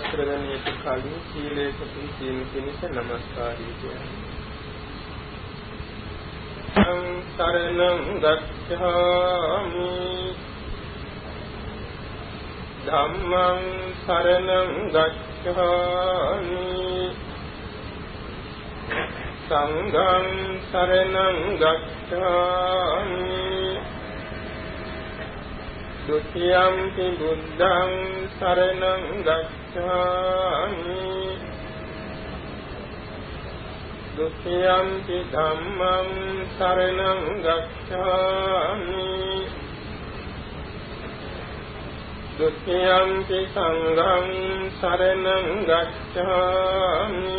ශ්‍රවණයට කලින් සීලයකටි සීල පිණිස নমස්කාරය කියන්නේ. සරණං ගච්ඡාමි. ධම්මං සරණං ගච්ඡාමි. සංඝං සරණං ගච්ඡාමි. ဒုတိယံပိဘုဒ္ဓံ शरणं गच्छामि। ဒုတိယံပိဓမ္မံ शरणं गच्छामि। ဒုတိယံပိ संघं शरणं गच्छामि।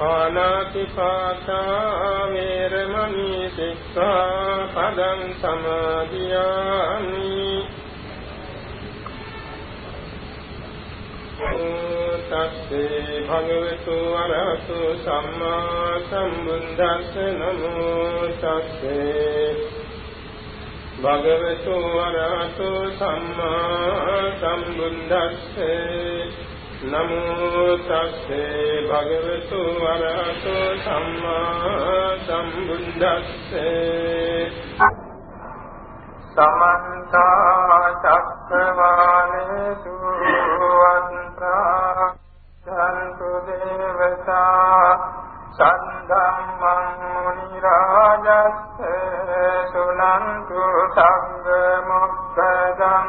පානාති පාතා වේරමණී සික්ඛාපදං සමාදියාමි. තස්සේ භගවතු වරහතු සම්මා සම්බුද්දස්ස නමෝ තස්සේ. භගවතු වරහතු සම්මා සම්බුද්දස්සේ. නමෝ තස්සේ භගවතු වරහතෝ සම්මා සම්බුද්දස්සේ සමන්ත චක්කවාලේසු අන්ත්‍රා සන්තු දේවතා සද්ධම්මං මුනි රාජස්ස සුනන්තු සංග මොක්ඛදං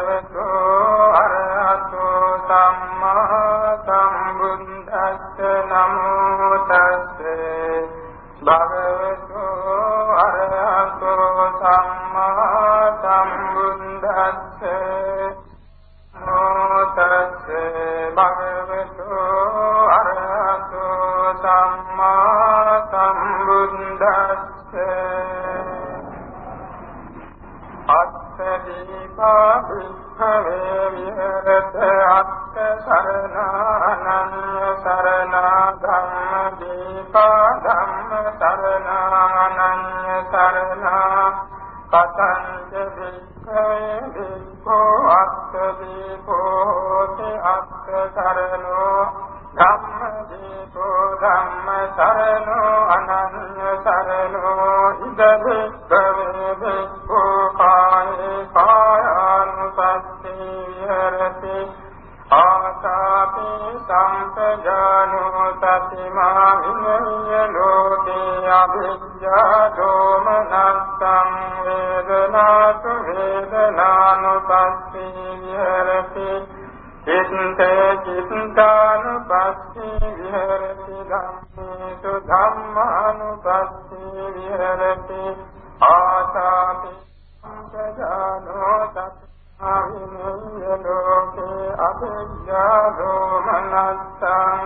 සරණානං සරණා ධම්ම දීපා අත්තදීපෝ තේ අත්ත සරණෝ ධම්ම දීපෝ ධම්ම සරණෝ අනන්‍ය සරණෝ ඉද භික්ඛවේ භික්ඛෝ කායේ කායානුපස්සී විහෙරති ආසාපි සම්පජානෝ තතිමා විඤ්ඤය ලෝකේ අභිජ්ජා දෝමනස්සං වේදනාසු වේදනානුපස්සී විහෙරති චිත්තේ චිත්තානුපස්සී විහෙරති ධම්මේසු ධම්මානුපස්සී විහෙරති ආසාපි සම්පජානෝ තත්ථාවිනේය ලෝකේ අභිජ්ජා දෝමනස්සං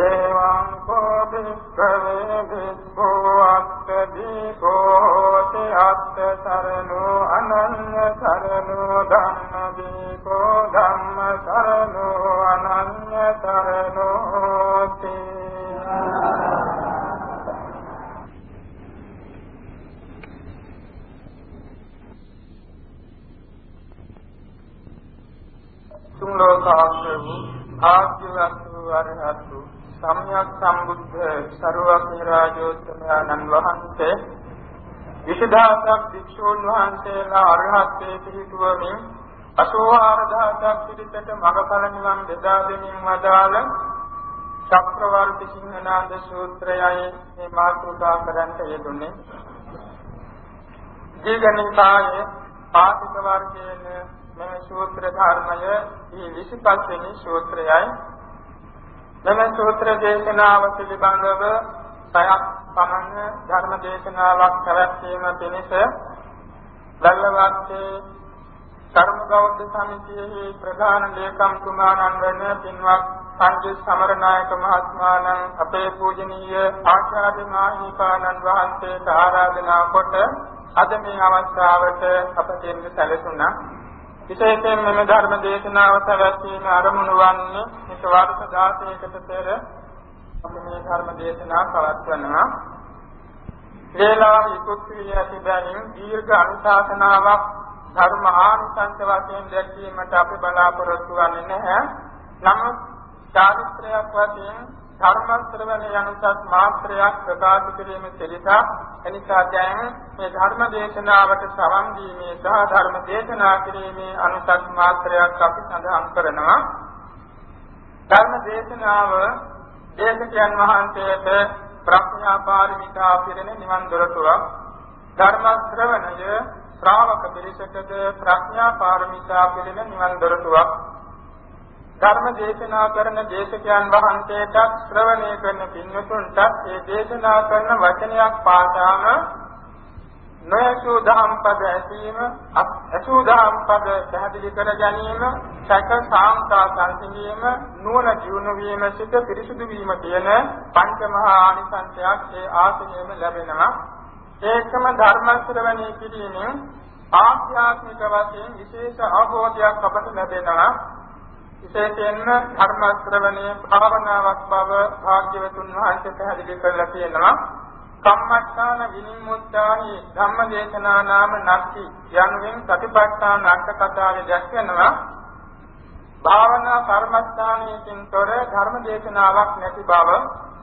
එවං කෝ භික්ඛවේ භික්ඛෝ අත්ථ දීපෝ තේ අත්ථ සරණෝ අනන්‍ය සර සරණෝ ධම්ම දීපෝ ධම්ම සරණෝ අනන්‍ය සරණෝති තුන් ලෝකාන්ත වූ භාග්‍යවත් වූ අරහත් වූ සම්්‍යක් සම්බුද්ධ සරුවක්ඛ රාජෝත්තමයන්න් වහන්සේ විශදාසක් භික්ෂූන් වහන්සේලා අරහත්ත්වයේ පිහිටුවමින් 84000ක් පිරිසට මඟඵල නිවන් බෙදා දෙමින් වදාළ චක්‍රවර්ති සිංහනාද සූත්‍රයයි මේ මාතෘකා කරන්ට යෙදුනේ. දීගණිකායේ පාතික වර්ගයේන මේ සූත්‍ර ධර්මය ඊ 25 වෙනි සූත්‍රයයි. මෙම සූත්‍ර දේශනාව පිළිබඳව සයක් පමණ ධර්ම දේශනාවක් පැවැත්වීම පිණිස බල්ලවත්තේ ධර්ම බෞද්ධ සමිතියෙහි ප්‍රධාන ලේකම් තුමාණන් වන පින්වත් සංජය සමරනායක මහත්මයාණන් අපේ පූජනීය ආචාර්ය මාහිමිපාණන් වහන්සේට ආරාධනා කොට අද මේ අවස්ථාවට අප දෙන්න සැලසුණා විශේෂයෙන් මෙම ධර්ම දේශනාව පැවැත්වීම ආරමුණු වන්නේ එක වර්ෂ 16කට පෙර අපි මේ ධර්ම දේශනාව පවත්වනවා. වේලාව ඉක්ුත් වී ඇති බැවින් දීර්ඝ අනුශාසනාවක් ධර්ම ආනිසංස වශයෙන් දැක්වීමට අපි බලාපොරොත්තු වෙන්නේ නැහැ. නමුත් චාරිත්‍රයක් වශයෙන් ධර්ම ශ්‍රවණ යනුසත් මාත්‍රයක් ප්‍රකාශ කිරීම සිරිතා එනිසා දැන් මේ ධර්ම දේශනාවට සවන් දීමේ සහ ධර්ම දේශනා කිරීමේ අනුසත් මාත්‍රයක් අපි සඳහන් කරනවා. ධර්ම දේශනාව දේශකයන් වහන්සේට ප්‍රඥා පාරමිතා පිරෙන නිවන් දොරටුවක්. ධර්ම ශ්‍රවණය ශ්‍රාවක පිරිසකද ප්‍රඥා පාරමිතා පිරෙන නිවන් දොරටුවක්. ධර්ම දේශනා කරන දේශකයන් වහන්සේට ශ්‍රවණය කරන පින්වතුන්ට ඒ දේශනා කරන වචනයක් පාසාම නොයසු දහම් පද ඇසීම අසු දහම් පද පැහැදිලි කර ගැනීම සැක සාංකා සංසිඳීම නුවණ දියුණු වීම සිට පිරිසුදු වීම කියන පංච මහා ආනිසංසයක් ඒ ආසනයෙම ලැබෙනවා. ඒකම ධර්ම ශ්‍රවණය කිරීමෙන් ආධ්‍යාත්මික වශයෙන් විශේෂ අවබෝධයක් අපට ලැබෙනවා. විශේෂයෙන්ම ධර්ම ශ්‍රවණයේ භාවනාවක් බව භාග්‍යවතුන් වහන්සේ පැහැදිලි කරලා තියෙනවා. කම්මස්ථාන විනිමුත්තාහි ධම්මදේශනා නාම නැති යනුවෙන් සතිපට්ඨාන අට කතාවේ දැක්වෙනවා භාවනා කර්මස්ථානයකින් තොර ධර්මදේශනාවක් නැති බව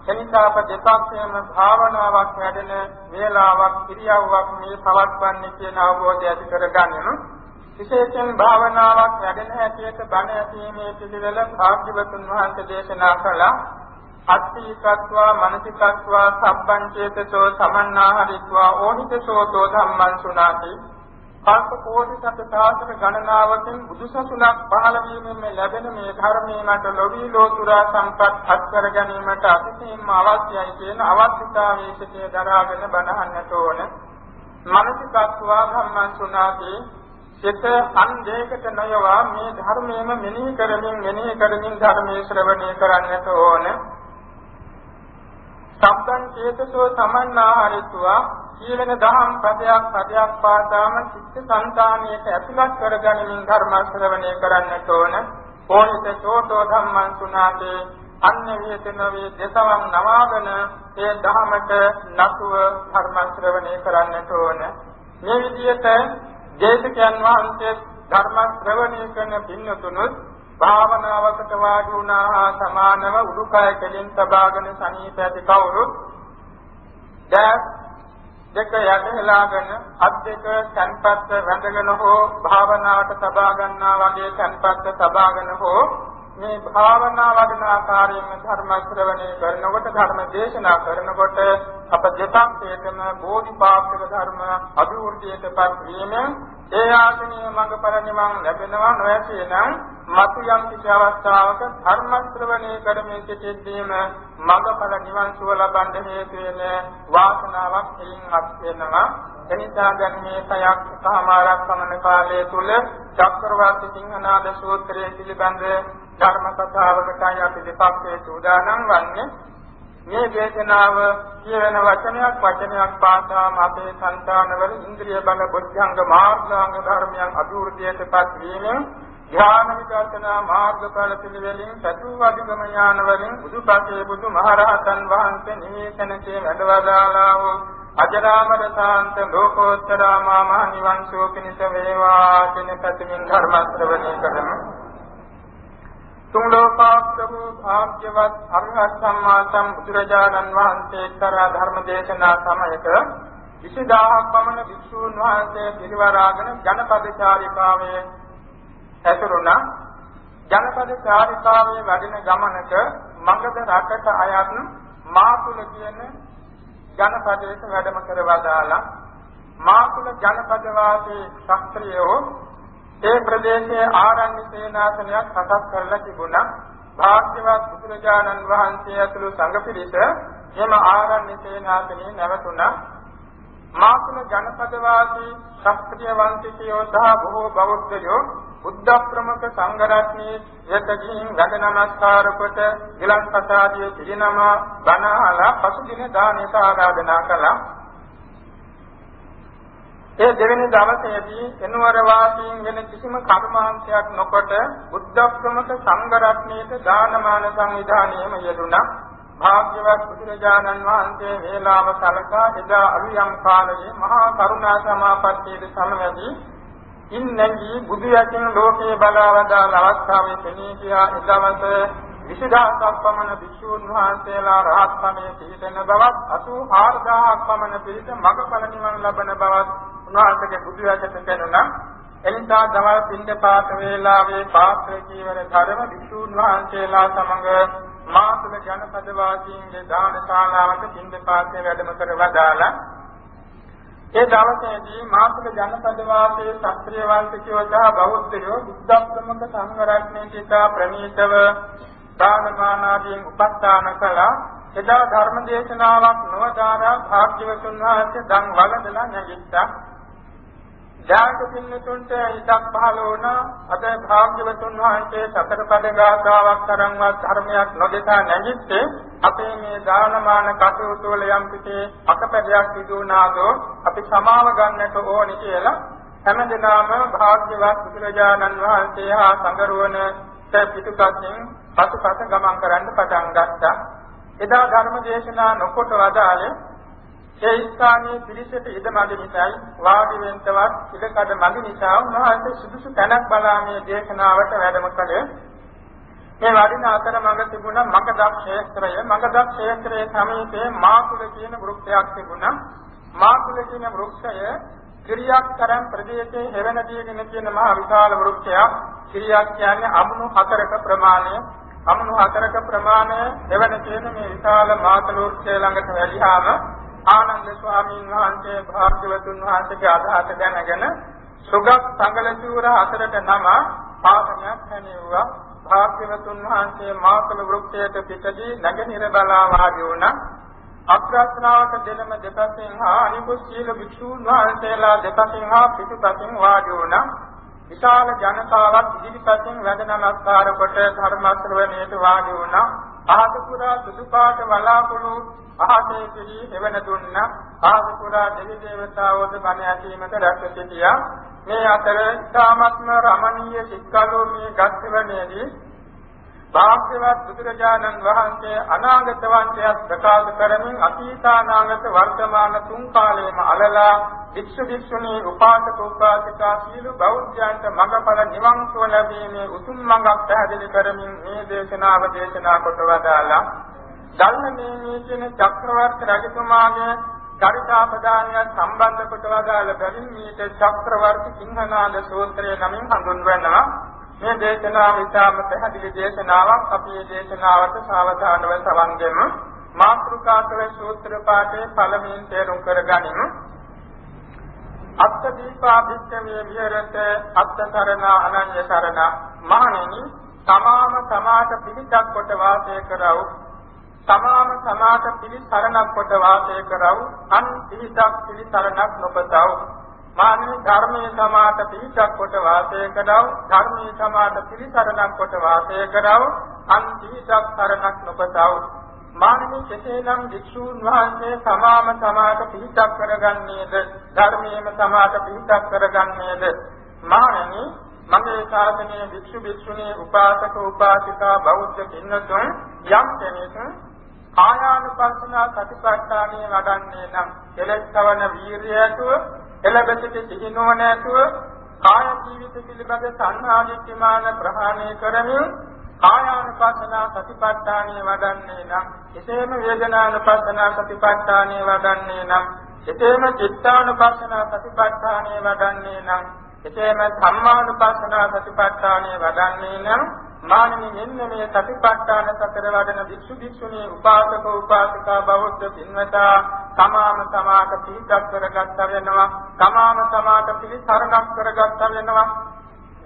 එනිසා අප දෙපක්ෂයේම භාවනාවක් වැඩෙන වේලාවක් ඉරියව්වක් මේ පවත්වන්නේ කියන අවබෝධය ඇති කරගන්නෙමු විශේෂයෙන් භාවනාවක් වැඩෙන හැටියට බණ ඇසීමේ පිළිවෙල භාග්‍යවතුන් වහන්සේ දේශනා කළා. අත්ථීකත්වා මනසිකත්වා සබ්බංචේතසෝ සමන්නාහරිත්වා ඕහිතසෝතෝ ධම්මං සුනාති කල්ප කෝටි සත සහස්‍ර ගණනාවකින් බුදුසසුනක් පහළ වීමෙන් ලැබෙන මේ ධර්මයේ මට ලොවි ලෝතුරා සම්පත් හත් කර ගැනීමට අතිශයින්ම අවශ්‍යයි කියන අවශ්‍යතාවයේ සිටේ දරාගෙන බණහන්නට ඕන. මනසිකත්වා ධම්මං සුනාති සිත හන්දේකට නොයවා මේ ධර්මයේම මෙනෙහි කරමින් මෙනෙහි කරමින් ධර්මයේ ශ්‍රවණය කරන්නට ඕන. සම්බන් චේතසෝ සමන්නාහරිතුවා කීලන දහම් පදයක් පදයක් පාදාම චිත්ත සංතානියට ඇතුළත් කරගනිමින් ධර්ම ශ්‍රවණය කරන්නට ඕන. ඕනිත සෝතෝ ධම්මං සුනාතේ අන්‍ය වේතනවේ දසවන් නවාගෙන ඒ ධහමට නතුව ධර්ම ශ්‍රවණය කරන්නට ඕන. මේ විදිහට දේශකයන් වහන්සේ ධර්ම ශ්‍රවණය කරන පින්නතුනුත් භාවනාවකට වාඩි වුණා හා සමානව උඩුකය කෙලින් තබාගෙන සනීප ඇති කවුරුත් දැස් දෙක යටහෙලාගෙන අත් දෙක තන්පත් වැඳගෙන හෝ භාවනාවට තබා ගන්නා වගේ තන්පත් තබාගෙන හෝ මේ භාවනා වඩන ආකාරයෙන් ධර්ම ශ්‍රවණය කරනකොට ධර්ම දේශනා කරනකොට අප දෙපක්ෂයටම බෝධිපාක්ෂික ධර්ම අභිවෘද්ධියටපත් වීමෙන් ඒ ආසනීය මඟපර නිවන් ලැබෙනවා නොඇසෙනම් මතු යම් කිසි අවස්ථාවක ධර්ම ශ්‍රවණය කරමින් සිටින්දීම මඟපර නිවන් සුව ලබන්න හේතු වෙන වාසනාවක් එයින් අත් වෙනවා. එනිසා දැන් මේ සයක් සමාරක් පමණ කාලය තුල චක්‍රවර්ති සිංහනාද සූත්‍රයේ පිළිබඳ ධර්ම කතාවකටයි අපි දෙපක්ෂයේ සූදානම් වන්නේ. මේ දේශනාව කියවෙන වචනයක් වචනයක් පාසාම අපේ సంతානවල ඉන්ද්‍රිය බල බුද්ධංග මාර්ගාංග ධර්මයන් අභිවෘද්ධියටපත් වීමෙන් ඥාන විදර්ශනා මාර්ගඵල පිළිවෙලින් සතු අධිගම ඥාන වලින් බුදුපසේ බුදුමහරහතන් වහන්සේ නිවේතනයේ වැඩවදාලා වූ අජරාමර සාන්ත ලෝකෝත්තර මා නිවන් සුව පිණිස වේවා කියන පැතුමින් ධර්ම ශ්‍රවණය කරමු. තුන් ලෝකාක්ෂ වූ භාග්‍යවත් අරහත් සම්මා සම්බුදුරජාණන් වහන්සේ කරා ධර්ම දේශනා සමයක 20000ක් පමණ වික්ෂූන් වහන්සේ පිරිවරාගෙන ජනපද චාරිකාවේ ඇතුළුණා. ජනපද චාරිකාවේ වැඩෙන ගමනක මගධ රටට අයත් මාතුල කියන ජනපදයට වැඩම කරවදාලා මාතුල ජනපද වාසී ශාස්ත්‍රියෝ ඒ ප්‍රදේශයේ ආරණ්‍ය සේනාසනයක් සකස් කරලා තිබුණා. භාග්‍යවත් බුදුරජාණන් වහන්සේ ඇතුළු සංඝ පිරිස එම ආරණ්‍ය සේනාසනයේ නැවතුණා. මාතුල ජනපද වාසී ශාස්ත්‍රීය වංශිකයෝ සහ බොහෝ බෞද්ධයෝ බුද්ධ ප්‍රමුඛ සංඝ රත්නයේ යතකින් වැඩ නමස්කාර කොට ගිලන් ප්‍රසාදිය පිළිනම බණහලා පසුදින දානයට ආරාධනා කළා. ඒ දෙවෙනි දවසේදී එනවර වාසීන් වෙන කිසිම කර්මාන්තයක් නොකොට බුද්ධ ප්‍රමුඛ සංඝ රත්නයේ දානමාන සංවිධානයේම යෙදුණා. භාග්‍යවත් බුදුරජාණන් වහන්සේ වේලාව සලකා එදා අලුයම් කාලයේ මහා කරුණා සමාපත්තියේ සමවැදී ඉන්නගී බුදු යකින් ලෝකේ බලවදාන අවස්ථාවේ තෙනී කියා එදවස විශදාසක් පමණ භික්ෂූන් වහන්සේලා රහත් ඵලයේ පිහිටන බවත් 84000ක් පමණ පිරිස මගඵල නිවන් ලබන බවත් උන්වහන්සේගේ බුදු වචන පෙනුණා. එනිසා දවල් පින්ද පාත වේලාවේ පාත්‍ර ජීවන ධර්ම භික්ෂූන් වහන්සේලා සමග මාතුල ජනපද වාසීන්ගේ දානශාලාවට පින්ද පාතේ වැඩම කර වදාලා ඒ දවසේදී මාතුල ජනපද වාසී ශාස්ත්‍රීය වංශිකයෝ සහ බෞද්ධයෝ බුද්ධ ප්‍රමුඛ සංඝ රත්නයේ සිතා ප්‍රණීතව දානමානාදීන් උපස්ථාන කළා. එදා ධර්ම දේශනාවක් නොවදාරා භාග්‍යවතුන් වහන්සේ දන් වළඳලා නැගිට්ටා. ඥාන පින්නතුන්ට හිතක් පහළ වුණා. අද භාග්‍යවතුන් වහන්සේ සතර පද ගාථාවක් තරම්වත් ධර්මයක් නොදෙසා නැගිට්ටේ. අපේ මේ දානමාන කටයුතු වල යම් පිටේ අකපැදයක් සිදු වුණාදෝ අපි සමාව ගන්නට ඕනි කියලා හැමදෙනාම භාග්‍යවත් බුදුරජාණන් වහන්සේ හා සංගරුවන පිටුපසින් පසුපස ගමන් කරන්න පටන් ගත්තා. එදා ධර්ම දේශනා නොකොට වදාළේ ඒ ස්ථානයේ පිළිසෙට ඉඩ මඟ නිසායි. වාඩි වෙන්නවත් ඉඩකඩ මඟ නිසා උන්වහන්සේ සුදුසු තැනක් බලා මේ දේශනාවට වැඩම කළේ. මේ වඩින අතර මඟ තිබුණා මගධ ක්ෂේත්‍රය. මගධ ක්ෂේත්‍රයේ සමීපයේ මාකුල කියන වෘක්ෂයක් තිබුණා. මාකුල කියන වෘක්ෂය ක්‍රියාක්තරම් ප්‍රදේශයේ හෙවණ දියගෙන තියෙන මහ විශාල වෘක්ෂයක්. ක්‍රියාක් කියන්නේ අමුණු හතරක ප්‍රමාණය. අමුණු හතරක ප්‍රමාණය හෙවණ තියෙන මේ විශාල මාතල වෘක්ෂය ළඟට වැළිහාම ආනන්ද ස්වාමීන් වහන්සේ භාග්‍යවතුන් වහන්සේගේ අදහස දැනගෙන සුගත සංගල චූර හතරට නම පාදනයක් හැනෙව්වා භාග්‍යවතුන් වහන්සේ මාකල වෘක්ෂයට පිටදී නැගෙනහිර බලා වාඩි වුණා. අග්‍රස්නාවට දෙලම දෙපසින් හා අනිකුත් සීල භික්ෂූන් වහන්සේලා දෙපසින් හා පිටුපසින් වාඩි වුණා. විශාල ජනතාවක් ඉදිරිපසින් වැඳ නමස්කාර කොට ධර්ම ශ්‍රවණයට වාඩි වුණා. ආද පුරා සුදු පාට වලාකුළු අහසේ පිළි එවන දුන්නා ආද පුරා දෙවි දේවතාවෝද බණ ඇසීමට රැස් සිටියා. මේ අතර ඉතාමත්ම රමණීය සික්කලෝමී ගස්වැණේදී භාග්‍යවත් බුදුරජාණන් වහන්සේ අනාගත වංශයක් ප්‍රකාශ කරමින් අතීතානාගත වර්තමාන තුන් කාලයේම අලලා වික්ෂු වික්ෂුණී උපාසක උපාසිකා සීල බෞද්ධයන්ට මඟඵල නිවන් සුව ලැබීමේ උතුම් මඟක් පැහැදිලි කරමින් මේ දේශනාව දේශනා කොට වදාලා ධර්මමේ කියන චක්‍රවර්ති රජතුමාගේ චරිතාපදානය සම්බන්ධ කොට වදාළ බැවින් මේක චක්‍රවර්ති සිංහනාද සූත්‍රය නමින් හඳුන්වනවා. මේ දේශනාව ඉතාම පැහැදිලි දේශනාවක්. අපි මේ දේශනාවට සාවධානව සවන් දෙමු මාත්‍රිකාතර සූත්‍ර පාඨයේ පළමුවෙන් තේරුම් කරගනිමු. අත්ථ දීපා භික්ඛවේ විහෙරත අත්ථ සරණ අනන්‍ය සරණ මහණෙනි තමාම තමාට පිළිදක් කොට වාසය කරව. තමාම තමාට පිළිසරණක් කොට වාසය කරව. අන් පිළිදක් පිළිසරණක් නොපතව. මානව ධර්මයේ සමාත පිහිටක් කොට වාසය කරව ධර්මයේ සමාත පිළිසරණක් කොට වාසය කරව අන් පිහිටක් සරණක් නොපතව. මානමී කෙසේනම් වික්ෂූන් වහන්සේ සමාම සමාත පිහිටක් කරගන්නේද? ධර්මයේම සමාත පිහිටක් කරගන්නේද? මානමී මගේ ශාසනයේ වික්ෂු වික්ෂුණී උපාසක උපාසිකා බෞද්ධ පින්නතුන් යම් කෙනෙක් කායානුපස්සනා සතිපට්ඨානිය වඩන්නේ නම් කෙලෙස් කවන වීරියතුව එළබසිත සිහිනුව නැතුව කාය ජීවිත පිළිබඳ සංහාදිත්‍යමාන ප්‍රහාණය කරමින් කායානුපස්සනා සතිපට්ඨානිය වඩන්නේ නම් එසේම වේදනානුපස්සනා සතිපට්ඨානිය වඩන්නේ නම් එසේම චිත්තානුපස්සනා සතිපට්ඨානිය වඩන්නේ නම් එසේම ධම්මානුපස්සනා සතිපට්ඨානිය වඩන්නේ නම් මානමි මෙන්න මේ සතිපට්ඨාන සතර වඩන භික්ෂු භික්ෂුණී උපාසක උපාසිකා බෞද්ධ පින්වතා තමාම තමාට පිළිපක් කරගත්තා වෙනවා තමාම තමාට පිළිසරණක් කරගත්තා වෙනවා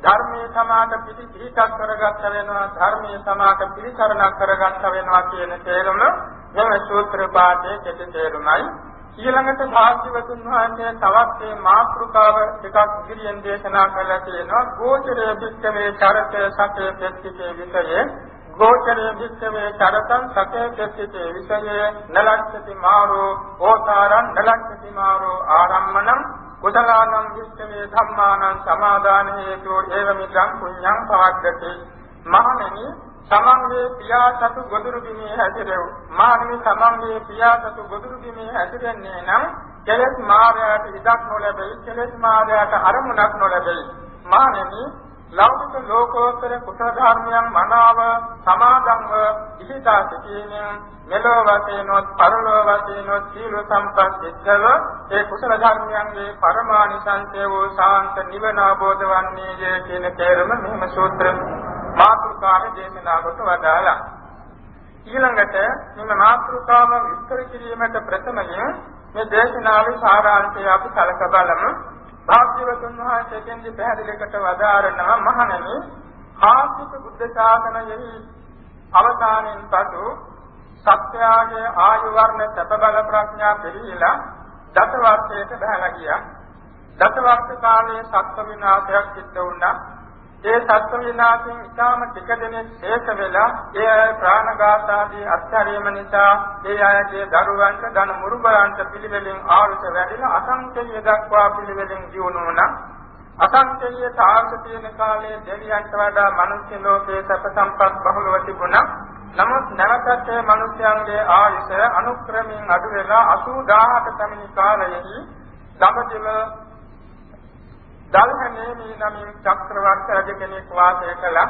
ධර්මයේ සමාත පිළිපිටක් කරගත්තා වෙනවා ධර්මයේ සමාත පිළිසරණක් කරගත්තා වෙනවා කියන තේරුම මෙම සූත්‍ර පාඨයේ කෙටි තේරුමයි. ඊළඟට භාග්‍යවතුන් වහන්සේ තවත් මේ මාතෘකාව ටිකක් ඉදිරියෙන් දේශනා කළා කියනවා. ගෝචරයේ පිටකමේ චරතය සකේ පෙත්තිකේ විෂයේ ගෝචරයේ පිටකමේ චරතං සකේ පෙත්තිකේ විෂයේ නලක්ෂති මාරෝ ඕතාරං නලක්ෂති මාරෝ ආරම්මණං. කුසලානං විෂ්ඨමේ ධම්මානං සමාදාන හේතු ඒවමිදං පුඤ්ඤං පවද්දති. මහණෙනි තමන්ගේ පියා සතු ගොදුරු බිමේ හැසිරෙව්. මානමි තමන්ගේ පියා සතු ගොදුරු බිමේ හැසිරෙන්නේ නම් කෙලෙස් මායාවට ඉඩක් නොලැබෙයි කෙලෙස් මායාවට අරමුණක් නොලැබෙයි. මානමි ලෞකික ලෝකෝත්තර කුසල ධර්මයන් මනාව සමාදන්ව ඉහිදා සිටීමෙන් මෙලෝ වශයෙන්ොත් පරලෝ වශයෙන්ොත් සීල සම්පත්තිත්ව ඒ කුසල ධර්මයන්ගේ පරමානිසංසය වූ සාන්ත නිවන අවබෝධ වන්නේය කියන තේරුම මෙහිම සූත්‍ර මාතෘකාවේ දේශනාවට වදාලා ඊළඟට මෙම මාතෘකාව විස්තර කිරීමට ප්‍රථමයෙන් මේ දේශනාවේ සාරාංශය අපි සලක බලමු. භාග්‍යවතුන් වහන්සේගෙන්දි පැහැදිලිකට වදාරනවා මහණෙනි ආර්ථික බුද්ධ ශාසනයෙහි අවසානයෙන් පසු සත්‍යයේ ආයු වර්ණ සැප බල ප්‍රඥා පිළිලා දසවර්ෂයක බහලා ගියා. දසවර්ෂ කාලයේ සත්ත්ව විනාශයක් සිද්ධ වුණා. ඒ සත්ත්ව විනාශයෙන් ඉතාම ටික දෙනෙක් ශේෂ වෙලා ඒ අය ප්‍රාණඝාත ආදී අත්හැරීම නිසා ඒ අයගේ දරුවන්ට ධන මුරුබයන්ට පිළිවෙලින් ආයුෂ වැඩිලා අසංකේය දක්වා පිළිවෙලින් ජීවුන වුණා. අසංකේය තාර්ථ තියෙන කාලයේ දෙවියන්ට වඩා මනුෂ්‍ය ලෝකයේ සැප සම්පත් බහුලව තිබුණා. නමුත් නැවතත් මේ මිනිස්යන්ගේ ආයුෂ අනුක්‍රමයෙන් අඩු වෙලා 80000ක පමණ කාලයෙහි දඹදිව දල්හනේමී නමින් චක්‍රවර්ති රජ කෙනෙක් වාසය කළා.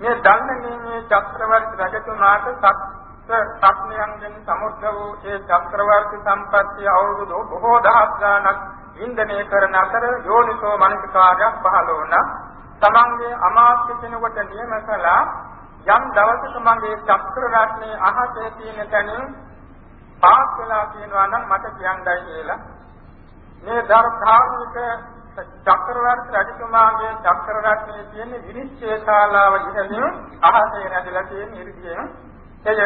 මේ දල්හනේමී චක්‍රවර්ති රජතුමාට සත්‍ය සත්‍යයන්ගෙන් සමුද්ද වූ ඒ චක්‍රවර්ති සම්පත්තිය අවුරුදු බොහෝ දහස් ගණනක් වින්දනය කරන අතර යෝනිසෝ මනසිකාරයක් පහළ වුණා. තමන්ගේ අමාත්‍ය කෙනෙකුට නියම කළා යම් දවසක මගේ චක්‍ර රත්නේ අහසේ තියෙන තැනින් පාස් වෙලා තියෙනවා නම් මට කියන්නයි කියලා. මේ ධර්මාර්මික චක්‍රවර්ති රජතුමාගේ චක්‍ර රත්නයේ තියෙන විනිශ්චය ශාලාව ඉහළින් අහසේ නැදලා තියෙන ඉරිදියෙන් එය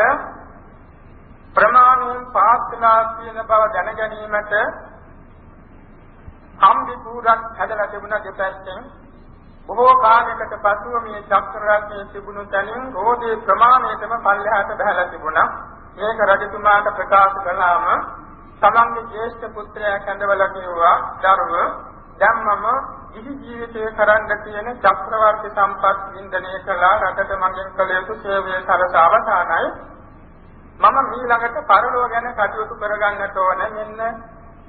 ප්‍රමාණයෙන් පාස් වෙලා තියෙන බව දැන ගැනීමට කම්බි කුඩක් හැදලා තිබුණා දෙපැත්තෙන් බොහෝ කාලයකට පසුව මේ චක්‍ර රත්නයේ තිබුණු තැනින් රෝධේ ප්‍රමාණයටම පල්ලෙහාට බහලා තිබුණා. ඒක රජතුමාට ප්‍රකාශ කළාම තමන්ගේ ජේෂ්ඨ පුත්‍රයා කැඳවලා කිව්වා දරුව දැම්මම ඉහි ජීවිතයේ කරන්න තියෙන චක්‍රවර්ති සම්පත් වින්දනය කළා රටට මගෙන් කළ යුතු සේවය සරස අවසానයි මම ඊළඟට පරලෝක ගැන කටයුතු කරගන්නට ඕන. මෙන්න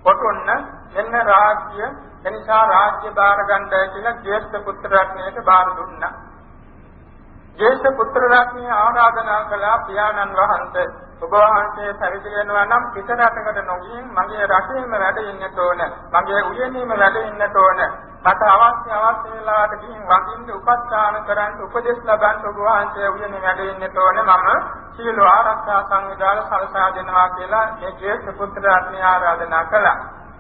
කොටොන්න මෙන්න රාජ්‍ය එනිසා රාජ්‍ය බාර ගන්නයි කියලා ජේෂ්ඨ පුත්‍ර රත්නයට බාර දුන්නා. ජේෂ්ඨ පුත්‍ර රත්නය ආරාධනා කළා පියාණන් වහන්සේ. ඔබ වහන්සේ පරිදි වෙනවා නම් පිට රටකට නොගින් මගේ රටේම වැඩ ඉන්නට ඕන. මගේ උයනේම වැඩ ඉන්නට ඕන. මට අවශ්‍ය අවශ්‍ය වෙලාවට ගිහින් වඳින්න උපස්ථාන කරන්න උපදෙස් ලබන්න ඔබ වහන්සේ උයනේ වැඩ ඉන්නට ඕන. මම සීල ආරක්ෂා සංවිධාන සලසා දෙනවා කියලා මේ ජේෂ්ඨ පුත්‍ර රත්නය ආරාධනා කළා.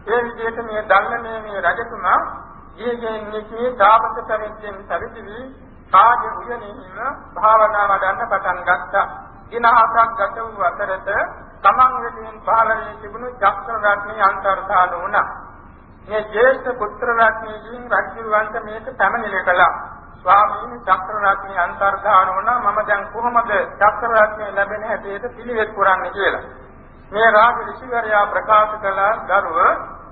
ඒ විදිහට මේ ධර්මයේ මේ රජතුමා ජීගෙන් නිකී තාපස පරිද්දෙන් පරිදි කාර්ය උයනෙහිම භාවනා වඩන්න පටන් ගත්තා. දින හතක් ගත වූ අතරත තමන් වෙතින් පහළදී තිබුණු චක්‍ර රත්නයේ අන්තර්ධාන වුණා. මේ ජේෂ්ඨ පුත්‍ර රත්නයෙන් රජුවන්ට මේක පැමිණිලි කළා. ස්වාමීන් චක්‍ර රත්නය අන්තර්ධාන වුණා මම දැන් කොහොමද චක්‍ර රත්නය ලැබෙන හැටියට පිළිවෙත් පුරන්නේ කියලා. මේ රාජ ඍෂිවරයා ප්‍රකාශ කළ දරුව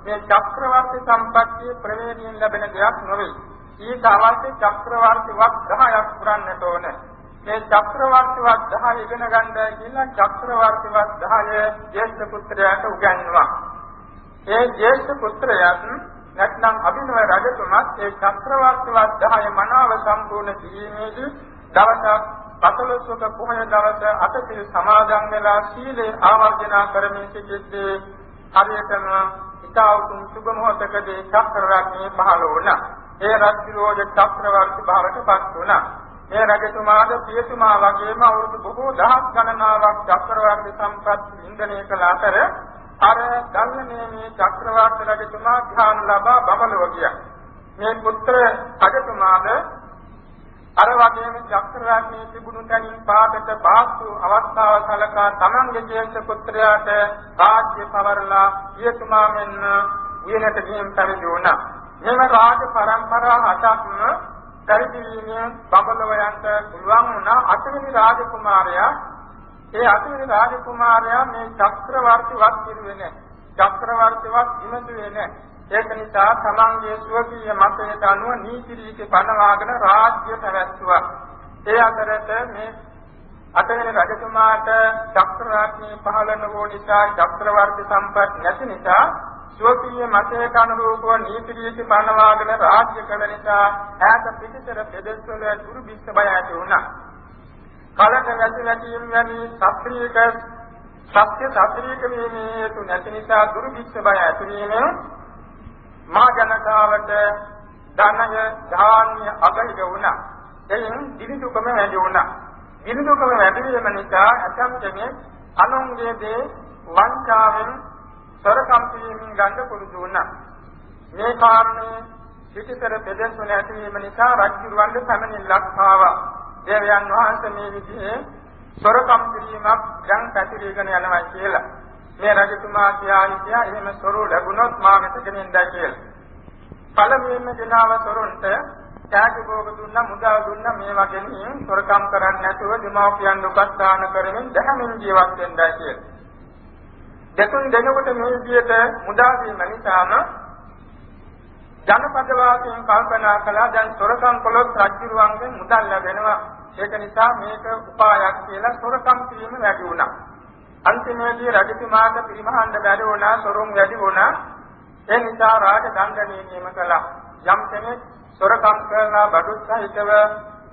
මේ චක්‍රවර්ති සම්පත්තිය ප්‍රවේණියෙන් ලැබෙන දෙයක් නෙවෙයි. ඊට අවශ්‍ය චක්‍රවර්ති වත් 10ක් පුරන්නට ඕනේ. මේ චක්‍රවර්ති වත් 10 ඉගෙන ගන්නයි කියලා චක්‍රවර්ති වත් 10 ජේෂ්ඨ පුත්‍රයාට උගන්වනවා. ඒ ජේෂ්ඨ පුත්‍රයාත් නැත්නම් අභිනව රජතුමත් ඒ චක්‍රවර්ති වත් 10 මනාව සම්පූර්ණ කිරීමේදී දවසක් පතලොස්වක පොහොය දවස අතපිරි සමාදන් වෙලා සීලේ ආවර්ජනා කරමින් සිටිද්දී හරියටම ඉතා උතුම් සුබ මොහොතකදී චක්‍රවර්තිය පහළ වුණා. ඒ රජුගේ චක්‍රවර්ති භාවයට පත් වුණා. මේ රජතුමාද පියතුමා වගේම අවුරුදු බොහෝ දහස් ගණනාවක් චක්‍රවර්ති සම්පත් ඉන්දනය කළ අතර අර දල්ලනේ මේ චක්‍රවර්ති රජතුමා ධ්‍යාන ලබා බබලව ගියා. මේ පුත්‍ර රජතුමාද අර වගේම චක්‍රවර්තියේ තිබුණු තැනින් පාදට බාස්තු අවස්ථාව සලකා තමන්ගේ ජේෂ්ඨ පුත්‍රයාට රාජ්‍ය පවරලා පියතුමා මෙන්න උයනට ගිහින් පැවිදි වුණා. මෙම රාජ පරම්පරා හතක්ම පරිදීමේ බබලවයන්ට පුළුවන් වුණා අටවෙනි රාජකුමාරයා ඒ අටවෙනි රාජකුමාරයා මේ චක්‍රවර්තිවත් කිරුවේ නැහැ. චක්‍රවර්තිවත් විමසුවේ නැහැ. ඒක නිසා තමන්ගේ ස්වකීය මතයට අනුව නීති රීති පනවාගෙන රාජ්‍ය පැවැත්වුවා. ඒ අතරත මේ අටවෙනි රජතුමාට චක්‍රවර්ති පහළ නොවු නිසා චක්‍රවර්ති සම්පත් නැති නිසා ස්වකීය මතයට අනුරූපව නීති රීති පනවාගෙන රාජ්‍ය කළ නිසා ඈත පිටිසර ප්‍රදේශවල දුර්භික්ෂ බය ඇති වුණා. කලක වැසි වැටීම් වැනි ශාස්ත්‍රීය සත්‍ය ශාස්ත්‍රීය වීමේ හේතු නැති නිසා දුර්භික්ෂ බය ඇති වීම මා ජනතාවට ධනය ධාන්‍ය අගහිර වුණා. එයින් දිවිදුකම වැඩි වුණා. දිවිදුකම වැඩි වීම නිසා ඇතම් කෙනෙක් අනුන්ගේ දේ වංචාවෙන් සොරකම් කිරීමෙන් ගන්න පුරුදු වුණා. මේ කාරණේ පිටිතර බෙදෙන්න ඇති වීම නිසා රජුරවන්ට පැමිණිල්ලක් ආවා. දේවයන් වහන්සේ මේ විදිහේ සොරකම් කිරීමක් දැන් පැතිරීගෙන යනවා කියලා. මේ රජතුමා කියානි කියා එහෙම සොරු ලැබුණොත් මාකට ගෙනින්දා කියලා. පළමුවෙන්ම දෙනව සොරුන්ට ත්‍යාග භෝග දුන්නා මුදල් දුන්නා මේ වගේ සොරකම් කරන්නේ නැතුව දෙමාපියන් උපස්ථාන කරමින් දහමින් ජීවත් වෙන්නයි කියලා. දෙතුන් දෙනකොට මේ විදියට මුදා දීම නිසාම ජනපද වාසීන් කල්පනා කළා දැන් සොරකම් කළොත් රජුරුවන්ගෙන් මුදල් ලැබෙනවා. ඒක නිසා මේක උපායක් කියලා සොරකම් කිරීම වැඩි වුණා. අන්තිමේදී රජතුමාට පිරිමහන්න බැරි වුණා සොරුන් වැඩි වුණා ඒ නිසා රාජ දණ්ඩනීය නියම කළා යම් කෙනෙක් සොරකම් කරලා බඩු සහිතව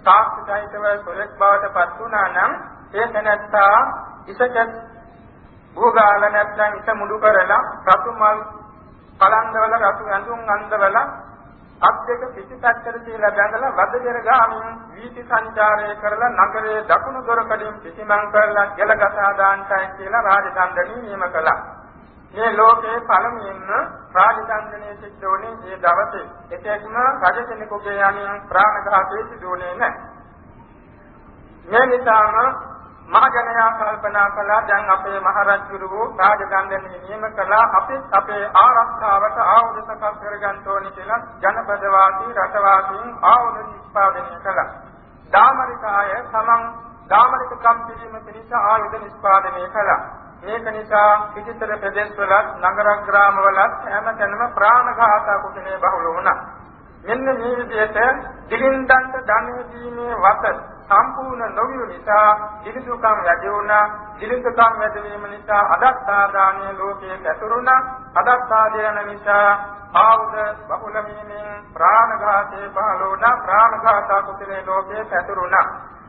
සාක්ෂි සහිතව සොරෙක් බවට පත් වුණා නම් ඒ තැනැත්තා ඉසක භෝගාල නැත්නම් ඉස මුඩු කරලා රතුමල් කලන්දවල රතු ඇඳුම් අන්දවල අත් දෙක පිටිපැත්තට තියලා බැඳලා වදගෙන ගාමින් වීථි සංචාරය කරලා නගරයේ දකුණු දොරකඩින් පිටිමං කරලා ජලගසා දාන්නයි කියලා රාජදණ්ඩනී නියම කළා. මේ ලෝකේ පළමුවෙන්ම රාජදණ්ඩනයේ සිද්ධ වුණේ මේ දවසේ. එතෙක්ම රජ කෙනෙකුගේ යන්නේ ප්‍රාණඝාතයේ සිදුුනේ නැහැ. මේ නිසාම මහජනයා කල්පනා කළා දැන් අපේ මහරජුරු රාජදණ්ඩනය නියම කළා අපිත් අපේ ආරක්ෂාවට ආයුධ සකස් කරගන්න ඕනේ කියලා ජනපදවාසී රටවාසීන් ආයුධ නිෂ්පාදනය කළා. දාමරිකාය තමන් දාමරික කම්පිරීම පිණිස ආයුධ නිෂ්පාදනය කළා. මේක නිසා පිටිතර ප්‍රදේශවලත් නගර ග්‍රාමවලත් හැමතැනම ප්‍රාණඝාත කුසලයේ බහුල වුණා. මෙන්න මේ විදිහට දිලින්දන්ට ධනෙ දීමේ වත සම්පූර්ණ නොවිය නිසා දිලිසුකම් වැඩි වුණා. දිලිසුකම් වැඩි වීම නිසා අදත්තාදානීය ලෝකයේ පැතුරුණා අදත්තාදයන නිසා ආවුද බහුල වීමෙන් ප්‍රාණඝාතේ පහළ වුණා. ප්‍රාණඝාත කුසලේ ලෝකයේ පැතුරුණා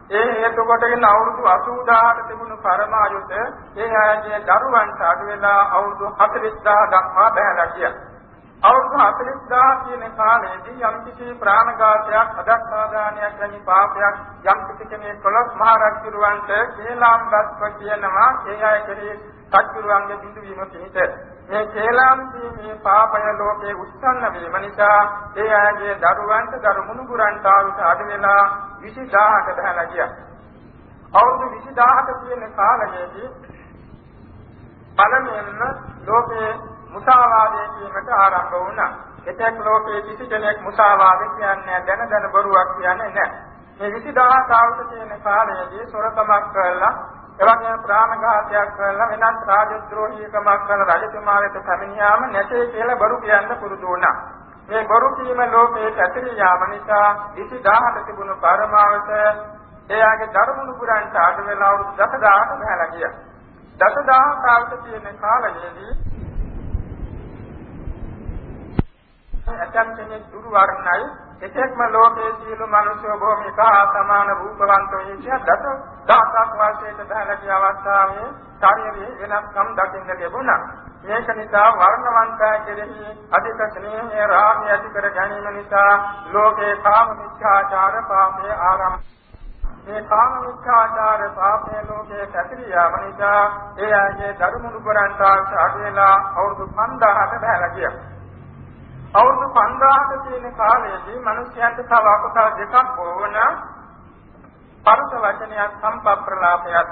ඒ හේතු කොටගෙන අවුරුදු 80000කට තිබුණු පරමායුත ඒ ආයතනයේ දරුවන්ට අඩු වෙලා අවුරුදු 40000 දක්වා බැහැලා ගියා. අවුරුදු 40000 කියන කාලයේදී යම් කිසි ප්‍රාණඝාතයක් අදත්තාදානයක් වැනි පාපයක් යම් කිසි කෙනෙක් කළොත් මහරජුරවන්ට කේලාම්බත්ව කියනවා ඒ අය කෙරෙහි සත්‍රුවන්ගේ බිඳු වීම පිණිස. මේ කේලාම් දීමේ පාපය ලෝකේ උත්සන්න වීම නිසා ඒ අයගේ දරුවන්ට දරු මුණුබුරන්ට ආවිත අඩු වෙලා 20000කට බහලා ගියා. අවුරුදු 20000ක කියන කාලයේදී පළමුවෙන්ම ලෝකේ මුසාවාදයේ කීමට ආරම්භ වුණා. එතෙක් ලෝකයේ කිසි කෙනෙක් මුසාවාද කියන්නේ දැන දැන බොරුවක් කියන්නේ නැහැ. මේ 20000 අවුරුදු තියෙන කාලයේදී සොරකමක් කරලා එවැගේම ප්‍රාණඝාතයක් කරලා වෙනත් රාජද්‍රෝහීකමක් කරලා රජතුමා වෙත පැමිණියාම නැtei කියලා බොරු කියන්න පුරුදු වුණා. මේ බොරු කීම ලෝකයේ පැතිරී යාම නිසා 20000ක තිබුණු පරමාවත එයාගේ ධර්මණු පුරාන්ට අඩ වෙලා අවුරුදු 10000කට බහලා ගියා. 10000 කාලක තියෙන කාලයේදී ඇතම් කෙනෙක් දුරු වර්ණයි එතෙක්ම ලෝකයේ සියලු මිනිස්සු බොහොම එක සමාන රූපවන්තෝ ඉන්නේ දස දහසක් වාසයට බහලා ගිය අවස්ථාවේ ශාරීරික වෙනස්කම් දකින්න ලැබුණා. මේක නිසා වර්ණවන්තය කෙරෙහි අධික ස්නේහය රාගය ඇති කර ගැනීම නිසා ලෝකේ කාම මිත්‍යාචාර පාපේ ආරම්භ මේ කාම මිත්‍යාචාර පාපේ ලෝකයේ පැතිරියාම නිසා ඒ ආයේ ධර්මණු පුරන්ට අඩු වෙලා අවුරුදු 5000කට බහැලා ගියා. අවුරුදු 5000ක තියෙන කාලයේදී මිනිස්යන්ට තව අකුසල දෙකක් වුණ පරස වචනයක් සම්පප්‍රලාපයක්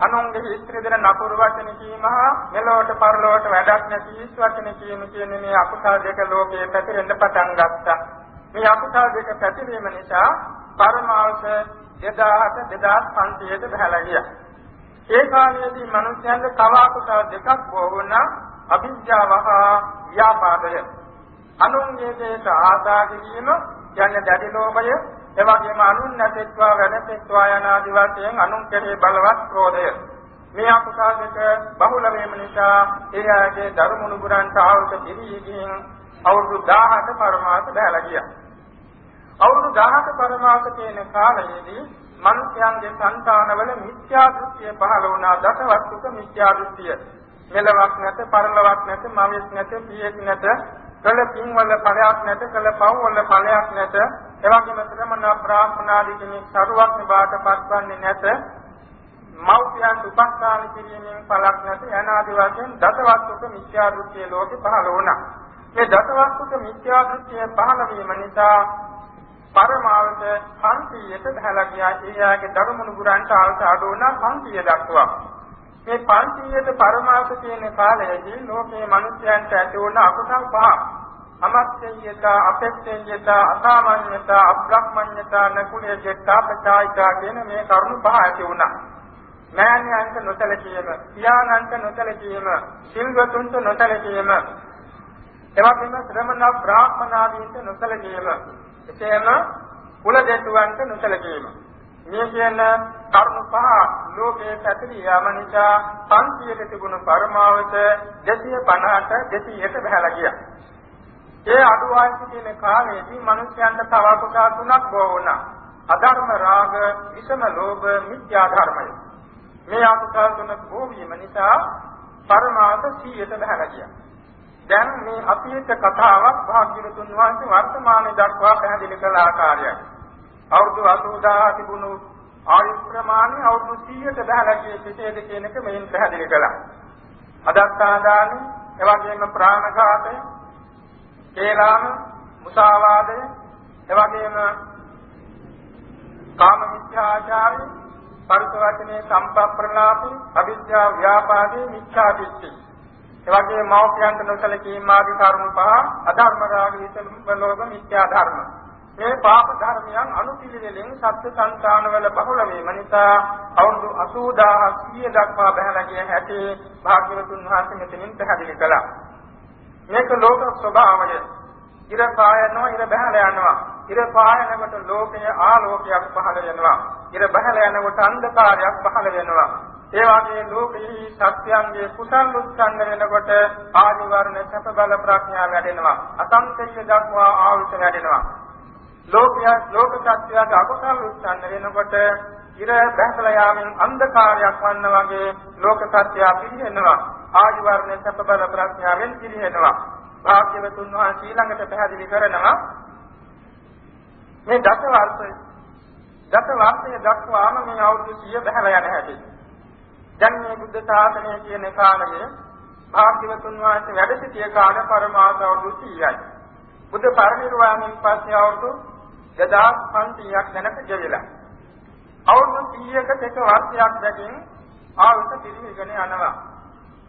අනුන්ගේ ස්ත්‍රී දෙන නපුරු වචන කීම හා මෙලොවට පරලොවට වැඩක් නැති හිස් වචන කීම කියන මේ අකුසල දෙක ලෝකයේ පැතිරෙන්න පටන් ගත්තා. මේ අකුසල දෙක පැතිරීම නිසා පරමාවස 2000ට 2500ට බහලා ගියා. ඒ කාලයේදී මිනිස්යන්ට තව අකුසල දෙකක් වුණා අභිජ්ජාව හා ව්‍යාපාදය. අනුන්ගේ දේට ආසා කිරීම යන්නේ දැඩි ලෝභය එවැගේම අනුන් නැසෙත්වා වැඩසෙත්වා යන ආදි වශයෙන් අනුන් කෙරෙහි බලවත් ක්‍රෝධය. මේ අකුසල දෙක බහුල වීම නිසා ඒ ආයේ ධර්මණු පුරන්ට ආවත පිළිගින් අවුරුදු 1000ක පරමාර්ථ බැලලා ගියා. අවුරුදු 1000ක පරමාර්ථ කියන කාලයේදී මනුෂ්‍යයන්ගේ సంతානවල මිත්‍යා දෘෂ්ටිය පහළ වුණා. දසවස්තුක මිත්‍යා දෘෂ්ටිය. මෙලවක් නැත පරලවක් නැත මවෙක් නැත පියෙක් නැත කළ පින් වල ඵලයක් නැත කළ පව් වල ඵලයක් නැත. එවැගේම ශ්‍රමණ බ්‍රාහ්මනාදී කෙනෙක් සරුවක් නිබාට පත්වන්නේ නැත. මෞපියන් උපස්ථාන කිරීමෙන් පළක් නැත. යනාදී වශයෙන් දසවස්තුක මිත්‍යා දෘෂ්ටිය ලෝකේ පහළ වුණා. මේ දසවස්තුක මිත්‍යා දෘෂ්ටිය පහළ වීම නිසා පරමාවත 500ට බහලා ගියා. ඒ යාගේ ධර්මණු ගුරන්ට ආවත අඩු වුණා. 500 දක්වා. මේ 500ට පරමාර්ථ කියන කාලයේදී ලෝකයේ මිනිස්යන්ට ඇති වුණ අකුසල් පහ අමත්ත්‍යයත අපෙක්ෂේයත අසාමාන්‍යත අබ්‍රහ්මඤ්ඤත නකුලේජත පචායිතා කියන මේ කරුණු පහ ඇති වුණා. මෑණියන්ට නොසලකීම, පියාණන්ට නොසලකීම, සිල්වතුන්ට නොසලකීම, එවැගේම ශ්‍රමණ බ්‍රාහ්මනාදීන්ට නොසලකීම, එසේම කුල දෙතුන්ට නොසලකීම. මේ කියන කරුණු පහ ලෝකයේ පැතිරී යාම නිසා 500ක තිබුණු පරමාවත 250ට 200ට බහලා ගියා. ඒ අඩුවාසි කියන කාලයේදී මිනිස්යන්ට තව කුසල තුනක් බෝ වුණා. අධර්ම රාග, විෂම ලෝභ, මිත්‍යා ධර්මය. මේ අකුසල තුන බෝ වීම නිසා පරමාවත 100ට බහලා ගියා. දැන් මේ අපිට කතාවක් භාග්‍යවතුන් වහන්සේ වර්තමානයේ දක්වා පැහැදිලි කළ ආකාරයයි. අවුරුදු 80000 තිබුණු ආයු ප්‍රමාණය අවුරුදු 100ට බහලා ගිය කෙසේද කියන එක මෙයින් පැහැදිලි කළා. අදත්තාදානි, එවැගේම ප්‍රාණඝාතය, කේලාම, මුසාවාදය, එවැගේම කාම මිත්‍යාචාරය, පරිස වචනේ සම්පප්‍රලාපේ, අවිද්‍යා ව්‍යාපාදේ, මිච්ඡා දිට්ඨි. එවැගේ මෞඛ්‍යන්ත නොසලකීම් ආදී කරුණු පහ අධර්ම රාග විසම ලෝභ මිත්‍යා ධර්ම. මේ පාප ධර්මයන් අනුපිළිවෙලින් සත්‍ය සංකානවල බහුල වීම නිසා අවුරුදු 80000 100 දක්වා බහැලා ගිය හැටි භාග්‍යවතුන් වහන්සේ මෙතනින් පැහැදිලි කළා. මේක ලෝක ස්වභාවය. ඉර පායනවා ඉර බහැලා යනවා. ඉර පායනකොට ලෝකයේ ආලෝකයක් පහළ වෙනවා. ඉර බහැලා යනකොට අන්ධකාරයක් පහළ වෙනවා. ඒ වගේ ලෝකයේ සත්‍යයන්ගේ කුසල් උත්සන්න වෙනකොට ආනිවර්ණ සැප බල ප්‍රඥා වැඩෙනවා. අසංකේය දක්වා ආයුෂ වැඩෙනවා. ලෝකයා ලෝක සත්‍යයට අකුසල උත්සන්න වෙනකොට ඉර බැසලා යාමෙන් අන්ධකාරයක් වන්න වගේ ලෝක සත්‍යය පිළිහෙනවා. ආදි වර්ණය සැප බල ප්‍රඥාවෙන් පිළිහෙනවා. භාග්‍යවතුන් වහන්සේ ඊළඟට පැහැදිලි කරනවා මේ දස වර්ෂය දස වර්ෂය දක්වාම මේ අවුරුදු 100 බැහැලා යන හැටි. දැන් මේ බුද්ධ ශාසනය කියන කාලයේ භාග්‍යවතුන් වහන්සේ වැඩ සිටිය කාල පරමාර්ථ අවුරුදු 100යි බුද්ධ පරිනිර්වාණයෙන් පස්සේ අවුරුදු 2500ක් දැනට ගෙවිලා. අවුරුදු 100කට එක වර්ෂයක් බැගින් ආයුෂ පිරිහිගෙන යනවා.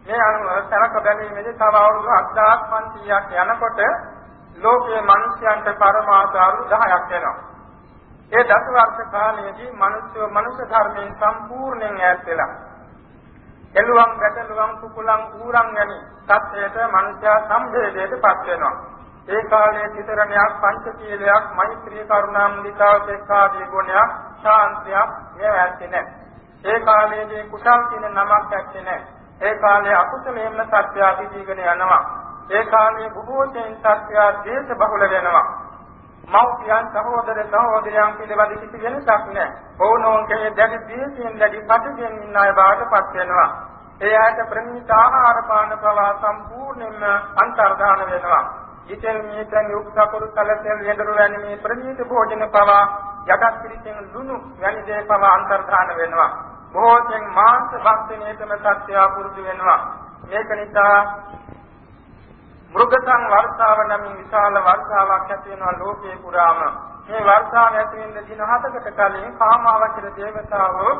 මේ අනුව සරක බැලීමේදී තව අවුරුදු 7500ක් යනකොට ලෝකයේ මිනිස්යන්ට පරමාර්ථ අවුරුදු 10ක් වෙනවා. ඒ දස වර්ෂ කාලයේදී මිනිස්සු මනුෂ්‍ය ධර්මයෙන් සම්පූර්ණයෙන් ඈත් වෙලා එළුවන් ගැටළුවන් කුකුලන් ඌරන් යනි සත්‍යයට මිනිස්යා සම්භේදයට පත් වෙනවා. ඒ කාලයේ විතරණයක් පංචශීලයක් මෛත්‍රී කරුණා මුදිතා උපේක්ඛාදී ගුණයක් ශාන්තියක් මේ ඇත්තේ නැහැ. ඒ කාලයේදී කුසල් කියන නමක් ඇත්තේ නැහැ. ඒ කාලයේ අකුසලයෙන්ම සත්‍ය අධිදීගෙන යනවා. ඒ කාලයේ බොහෝ දෙයින් සත්‍ය දේශ බහුල වෙනවා. මෞපියන් සහෝදර සහෝදරයන් පිළිබඳ කිසි වෙනසක් නැහැ. ඕනෝන් කෙරේ දැඩි දේශයෙන් දැඩි පටිගෙන් ඉන්න අය බාටපත් වෙනවා. ඒ ඇයට ප්‍රණීත ආහාර පාන පවා සම්පූර්ණයෙන්ම අන්තර්ධාන වෙනවා. ඉතින් මේකෙන් යුක්තකුරු කලතෙල් යදරු වැනි මේ ප්‍රණීත භෝජන පවා යටත් පිළිතෙන් ලුණු වැනි දේ පවා අන්තර්ධාන වෙනවා. බොහෝතෙන් මාංශ භක්තිනේතම සත්‍ය පුරුදු වෙනවා. මේක නිසා මෘගතං වර්ෂාව නම් විශාල වර්ෂාවක් ඇති වෙනවා ලෝකේ පුරාම. මේ වර්ෂාව ඇති වෙන්න දින හතකට කලින් කාමාවචර දේවතාවෝ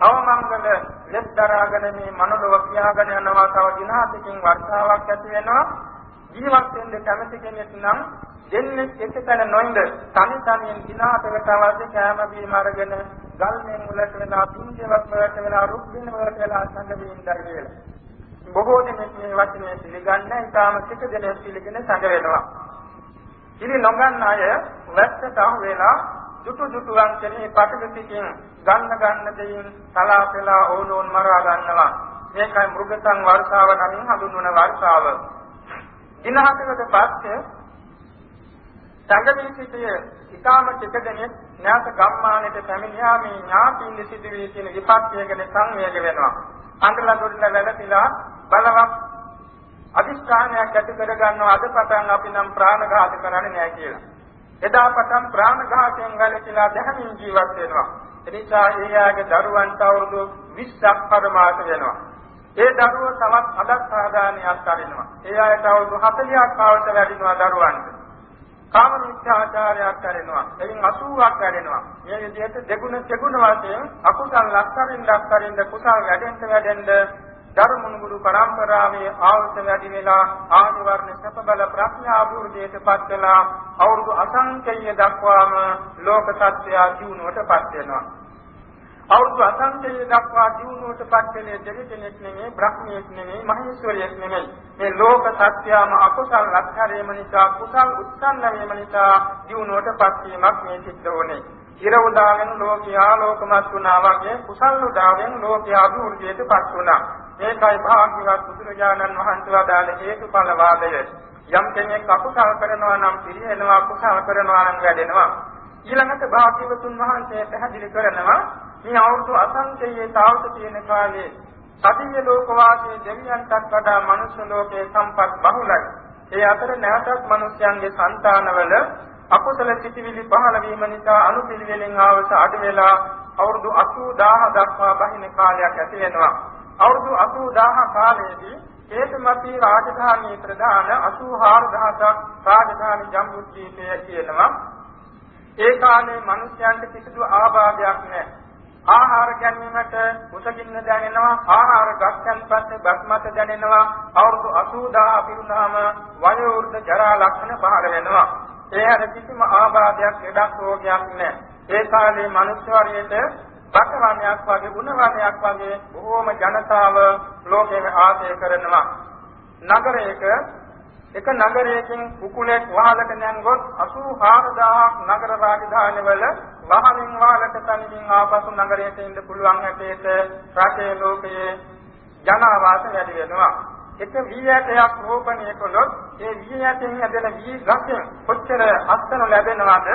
අවමංගල ලෙස් දරාගෙන මේ මනෝලව කියාගෙන යනවා තව දින හතකින් වර්ෂාවක් ඇති වෙනවා. ජීවත් වෙන්න කැමති කෙනෙක් නම් දෙන්නේ එකතැන නොඉඳ තනි තනියෙන් දින හතකට අවශ්‍ය කෑම බීම අරගෙන ගල් මෙන් වලට වෙලා පින්ජවක් වලට වෙලා රුක් දින වලට වෙලා සංගමින් ඉඳලා කියලා. බොහෝ දෙනෙක් මේ වචනේ පිළිගන්නේ ඊටාම ටික දෙනෙක් පිළිගෙන සංග වෙනවා. ඉලි නොගන්න අය වැස්සට අහු වෙලා දුටු දුටුවන් කෙනේ පටකසිකින් ගන්න ගන්න දෙයින් සලාපෙලා ඕනෝන් මරා ගන්නවා. මේකයි මෘගතං වර්ෂාව නමින් හඳුන්වන වර්ෂාව. දින හතකට පස්සේ සංගමී සිටියේ ඊටාම ටික දෙනෙක් ඥාත ගම්මානෙට පැමිණියා මේ ඥාතිින් සිදුවී තියෙන විපත්ය ගැන සංවේග වෙනවා. අන්තලා දුරල වැළපිලා බලවත් අදිස්ථානයක් ඇති කර ගන්නවා අද පටන් අපි නම් ප්‍රාණඝාත කරන්නේ නැහැ කියලා. එදා පටන් ප්‍රාණඝාතයෙන් වැළකීලා දැහැමින් ජීවත් වෙනවා. එනිසා ඒ ආගේ දරුවන්ට අවුරුදු 20ක් පරමාස වෙනවා. ඒ දරුවෝ තවත් අදක් සාධානයක් අරිනවා. ඒ අයට අවුරුදු 40ක් ආවට වැඩිනවා දරුවන්ට. කාම මිත්‍යාචාරයක් කරනවා. එයින් 80ක් වැඩෙනවා. මේ විදිහට දෙගුණ තෙගුණ වශයෙන් අකුසල් ලක්තරින් ලක්තරින් කුසල් වැඩෙන්න වැඩෙන්න ධර්මමුණුගුරු පරම්පරාවේ ආවත වැඩි වෙලා ආනිවර්ණ සප බල ප්‍රඥා අභිවෘද්ධියටපත් වෙලා අවුරුදු අසංඛ්‍යය දක්වාම ලෝක සත්‍යය ජීවුණුවටපත් වෙනවා. අවුරුදු අසංඛ්‍යය දක්වා ජීවුණුවටපත් වෙන්නේ දෙවි කෙනෙක් නෙමෙයි, බ්‍රහ්මියෙක් නෙමෙයි, මහේශ්වරයෙක් නෙමෙයි. මේ ලෝක සත්‍යයම අකුසල් ලක්ෂරේම නිසා කුසල් උත්සන්න වීම නිසා ජීවුණුවටපත් වීමක් මේ සිද්ධ වුනේ. ඉර උදාගෙන ලෝකයා ලෝකමත් වුණා වගේ කුසල් උදාගෙන ලෝකයා අභිවෘද්ධියටපත් වුණා. මේකයි භාග්‍යවත් බුදුරජාණන් වහන්සේ වදාළ හේතුඵල වාදය. යම් කෙනෙක් අකුසල් කරනවා නම් පිළිහෙනවා කුසල් කරනවා නම් වැඩෙනවා. ඊළඟට භාග්‍යවතුන් වහන්සේ පැහැදිලි කරනවා මේ අවුරුදු අසංඛ්‍යයේ තාවත තියෙන කාලේ සතිය ලෝක වාසී දෙවියන්ටත් වඩා මනුෂ්‍ය ලෝකයේ සම්පත් බහුලයි. ඒ අතර නැවතත් මනුෂ්‍යයන්ගේ సంతානවල අකුසල සිටිවිලි පහළ වීම නිසා අනුපිළිවෙලින් ආවස අඩු වෙලා අවුරුදු 80000 දක්වා බහින කාලයක් ඇති වෙනවා. අවුරුදු 80000 කාලයේදී හේතුමති රාජධානී ප්‍රධාන 84000ක් රාජධානි ජම්බුද්දීපය කියනවා. ඒ කාලේ මිනිස්යන්ට කිසිදු ආබාධයක් නැහැ. ආහාර ගැනීමට කුසගින්න දැනෙනවා. ආහාර ගත්තන් පස්සේ බස්මත දැනෙනවා. අවුරුදු 80000 පිරුණාම වයෝවෘද්ධ ජරා ලක්ෂණ පහළ වෙනවා. ඒ හැර කිසිම ආබාධයක් ලෙඩක් රෝගයක් නැහැ. ඒ කාලේ මිනිස්සු වරියට බකවණයක් වගේ ගුණවණයක් වගේ බොහෝම ජනතාව ලෝකෙම ආශ්‍රය කරනවා. නගරයක එක නගරයකින් කුකුලෙක් වහලට නැංගොත් 84000ක් නගර රාජධානිවල වහලින් වහලට තනින් ආපසු නගරයට එන්න පුළුවන් හැටියට රටේ ලෝකයේ ජනාවාස වැඩි වෙනවා. එක වීයටයක් රෝපණය කළොත් ඒ වීයටෙන් හැදෙන වී ගස්යෙන් කොච්චර අස්තන ලැබෙනවද?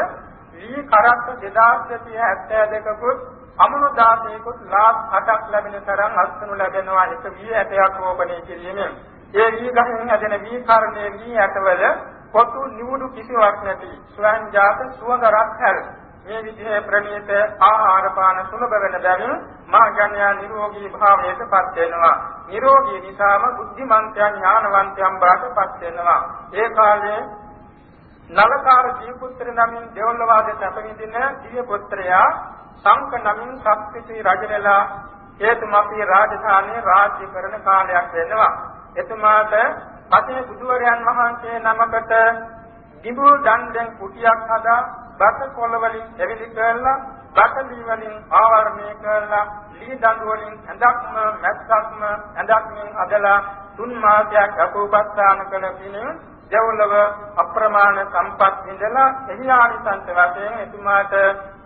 වී කරත්ත 2272කුත් අමුණු 16කුත් ලාභ 8ක් ලැබෙන තරම් අස්තන ලැබෙනවා එක වීයටයක් රෝපණය කිරීමෙන්. ඒ වී ගහෙන් හැදෙන වී කර්ණයේ වී ඇටවල පොතු නිවුඩු කිසිවක් නැති ස්වයං ජාත සුවඳ රත්හැල් මේ විදිහේ ප්‍රණීත ආහාර පාන සුලභ වෙන බැවින් මාඥයා නිරෝගී භාවයට පත් වෙනවා. නිරෝගී නිසාම බුද්ධිමන්තයන් ඥානවන්තයන් බවට පත් වෙනවා. ඒ කාලේ නලකාර ජීවපුත්‍ර නමින් දෙවොල්ලවාද සැපවිඳින දිව්‍ය පුත්‍රයා සංක නමින් සත්පිසි රජනලා හේතුමපි රාජධානිය රාජ්‍ය කරන කාලයක් වෙනවා. එතුමාට පසේ බුදුවරයන් වහන්සේ නමකට කිඹුල් දණ්ඩෙන් කුටියක් හදා බත කොළ වලින් එවිලි කරලා බත ලී වලින් ආවරණය කරලා ලී දඬු වලින් ඇඳක්ම මැස්සක්ම ඇඳක්මින් හදලා තුන් මාසයක් අපෝපස්ථාන කළ පිණින් දෙව්ලොව අප්‍රමාණ සම්පත් විඳලා එහි ආනිසංස වශයෙන් එතුමාට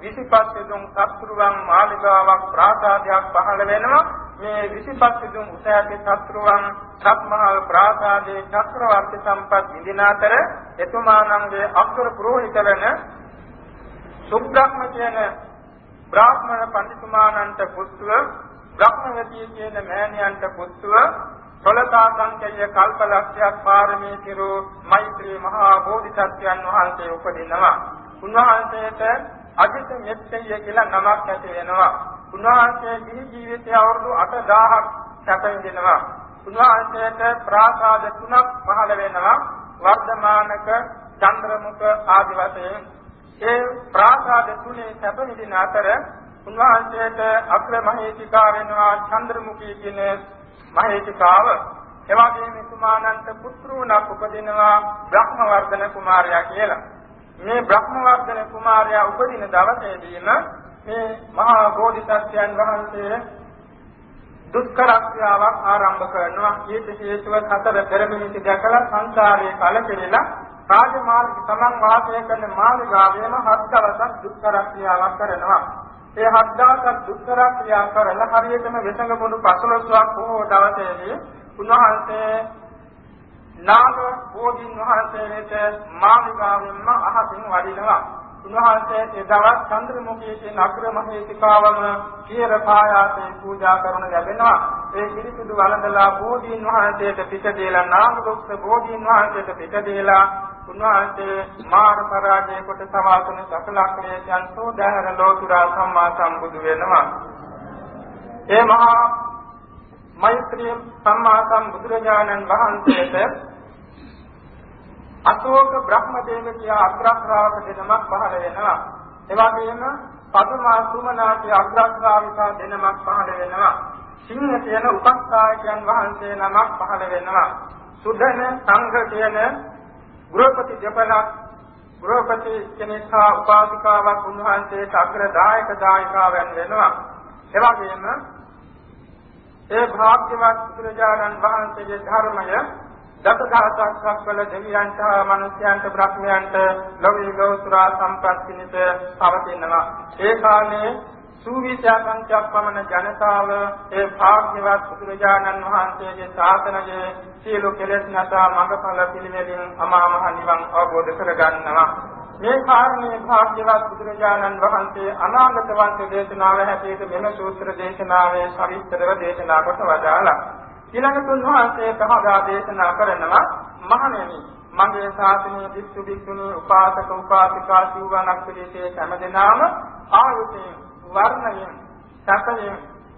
25 දුම් සත්‍රුවන් මාලිගාවක් ප්‍රාසාදයක් පහළ වෙනවා. මේ 25 දුම් උසෑති සත්‍රුවන් සත්මහල් ප්‍රාසාදයේ චක්‍රවර්ති සම්පත් විඳින අතර එතුමාණන්ගේ අක්ෂර පුරෝහිත වෙන සුබ්‍රහ්ම කියන බ්‍රාහ්මණ පඬිතුමාණන්ට පුත්‍රව බ්‍රහ්මවතී කියන මෑණියන්ට පුත්‍රව සොලතා සංකේය කල්පලක්ෂයක් පාරමී කිරු මෛත්‍රී මහා බෝධිසත්වයන් වහන්සේ උපදිනවා. උන්වහන්සේට අජිත මෙත්තය කියලා නමක් ඇති වෙනවා. උන්වහන්සේ දිවි ජීවිතය අවුරුදු 8000ක් සැප විඳිනවා. උන්වහන්සේට ප්‍රාසාද තුනක් පහළ වෙනවා. වර්ධමානක, චන්ද්‍රමුඛ ආදි වශයෙන් ඒ ප්‍රාසාද තුනේ සැප විඳින අතර උන්වහන්සේට අග්‍ර මහේතිකා වෙනවා චන්ද්‍රමුඛී කියන මහේතිකාව එවාගේම එතුමානන්ට පුත්‍රුණක් උපදිනවා බ්‍රහ්මවර්ධන කුමාරයා කියලා. මේ බ්‍රහ්මවර්ධන කුමාරයා උපදින දවසේදීම මේ මහා බෝධිසත්වයන් වහන්සේ දුක්ඛ ක්‍රියාවක් ආරම්භ කරනවා. ඊට හේතුව හතර පෙරමිනිති දැකලා සංසාරයේ කලකිරෙලා රාජමාර්ග තමන් වාසය කරන මාළිගාවේම හත් දවසක් දුක්ඛ ක්‍රියාවක් කරනවා. ඒ හත් දවසක් දුක්ඛ ක්‍රියා කරලා හරියටම වෙසඟ මුණු 15ක් බොහෝ දවසේදී උන්වහන්සේ නාග බෝධින් වහන්සේ වෙත මාළිගාවෙන්ම අහසින් වඩිනවා. උන්වහන්සේ එදවස් චන්ද්‍රමුඛී කියන අග්‍ර මහේතිකාවම කීර පායාසේ පූජා කරන ලැබෙනවා. ඒ පිළිසුදු වළඳලා බෝධීන් වහන්සේට පිට දීලා නාම දුක්ඛ බෝධීන් වහන්සේට පිට දීලා උන්වහන්සේ මාර පරාජය කොට සමාසන සකල ක්ලේශයන් සෝදාහර ලෝතුරා සම්මා සම්බුදු වෙනවා. ඒ මහා මෛත්‍රී සම්මා සම්බුදුරජාණන් වහන්සේට අශෝක බ්‍රහ්මදේව කියා අග්‍රශ්‍රාවක දෙනමක් පහළ වෙනවා. ඒ වගේම පදුමා සුමනා කියා අග්‍රශ්‍රාවිකා දෙනමක් පහළ වෙනවා. සිංහ කියන උපස්ථායකයන් වහන්සේ නමක් පහළ වෙනවා. සුදන සංඝ කියන ගෘහපති දෙපළක් ගෘහපති කෙනෙක්හා උපාසිකාවක් උන්වහන්සේට අග්‍ර දායක දායකාවන් වෙනවා. ඒ වගේම ඒ භාග්‍යවත් බුදුරජාණන් වහන්සේගේ ධර්මය දසදහසක් වල දෙවියන්ට මනුෂ්‍යයන්ට බ්‍රහ්මයන්ට ලෝකී ලෝතුරා සම්පත් පිණිස පවතිනවා. ඒ කාලේ සූවිසයා සංඛ්‍යක් පමණ ජනතාව ඒ භාග්‍යවත් බුදුරජාණන් වහන්සේගේ ශාසනයේ සියලු කෙලෙස් නැසා මඟඵල පිළිවෙලින් අමා මහ නිවන් අවබෝධ කරගන්නවා. මේ කාරණේ භාග්‍යවත් බුදුරජාණන් වහන්සේ අනාගත වංශ දේශනාව හැටියට මෙම සූත්‍ර දේශනාවේ සවිස්තරව දේශනා කොට වදාළා. ඊළඟට උන්වහන්සේ පහදා දේශනා කරනවා මහණෙනි මගේ ශාසනයේ වික්ෂු වික්ෂුණී උපාසක උපාසිකා සිවණක් පිළිසේ හැමදෙනාම ආයුෂයෙන් වර්ණයෙන් සැපයෙන්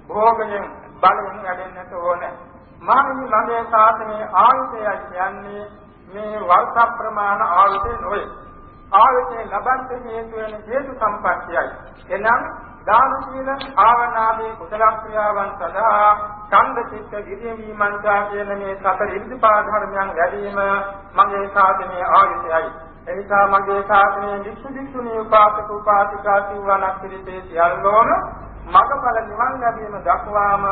භෝගයෙන් බලයෙන් වැඩෙන්නට ඕනේ. මහණෙනි මගේ ශාසනයේ ආයුෂය කියන්නේ මේ වර්ෂ ප්‍රමාණ ආයුෂය නොවේ. ආයුෂය ලබන්න හේතු වෙන හේතු සම්පත්තියයි. එනම් දාන සීල ආවනාදී කුසල ක්‍රියාවන් සඳහා ඡන්ද චිත්ත විරිය විමර්ශා කියන මේ සතර ඉර්ධිපා ධර්මයන් වැඩිම මගේ සාධනයේ ආයුෂයයි එනිසා මගේ ශාසනයේ වික්ෂු වික්ෂුණී උපාසක උපාසිකා සිවණක් පිළිපේ සියල්ලෝම මගඵල නිවන් ලැබීම දක්වාම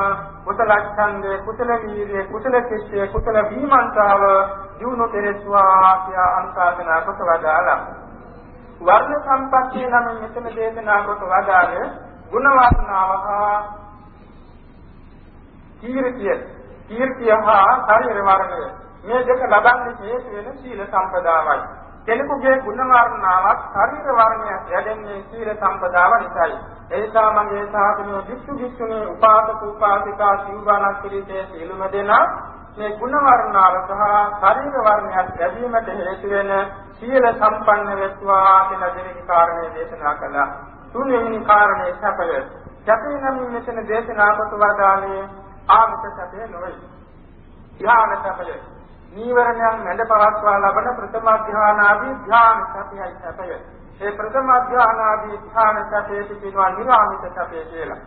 කුසල ඡන්දේ කුසල වීර්යය කුසල ශිෂ්‍යය කුසල විමර්ශාව ජීවන කෙරෙස්වා කියා අනුශාසනා කොට වදාලා වර්ණ සම්පත්තිය නම් මෙතන දේශනා කොට වදාළ ගුණ වර්ණාව හා කීර්තිය. කීර්තිය හා ශරීර වර්ණය. මේ දෙක ලබන්නේ හේතු වෙන සීල සම්පදායයි කෙනෙකුගේ ගුණ වර්ණාවක් ශරීර වර්ණයක් යැදෙන්නේ සීල සම්පදාව නිසායි. ඒ නිසා මගේ සාධනීය විසු විසුනේ උපාසක උපාසිකා සිව්ගණක් පිළිතේ සීලම දෙනා මේ ගුණ වර්ණාව සහ ශරීර වර්ණයක් ලැබීමට හේතු වෙන සීල සම්පන්න වෙත්වා කියන දෙවෙනි කාරණේ දේශනා කළා. තුන්වෙනි කාරණේ සැපය. සැපේ නම් මෙතන දේශනා කොට වදාළේ ආමිත සැපේ නොවේ. ධ්‍යාන සැපය. නීවරණයන් මැඩ පවත්වා ලබන ප්‍රථම ධ්‍යානාදී ධ්‍යාන සැපයයි සැපය. ඒ ප්‍රථම ධ්‍යානාදී ධ්‍යාන සැපේ පිටිනවා නිරාමිත සැපේ කියලා.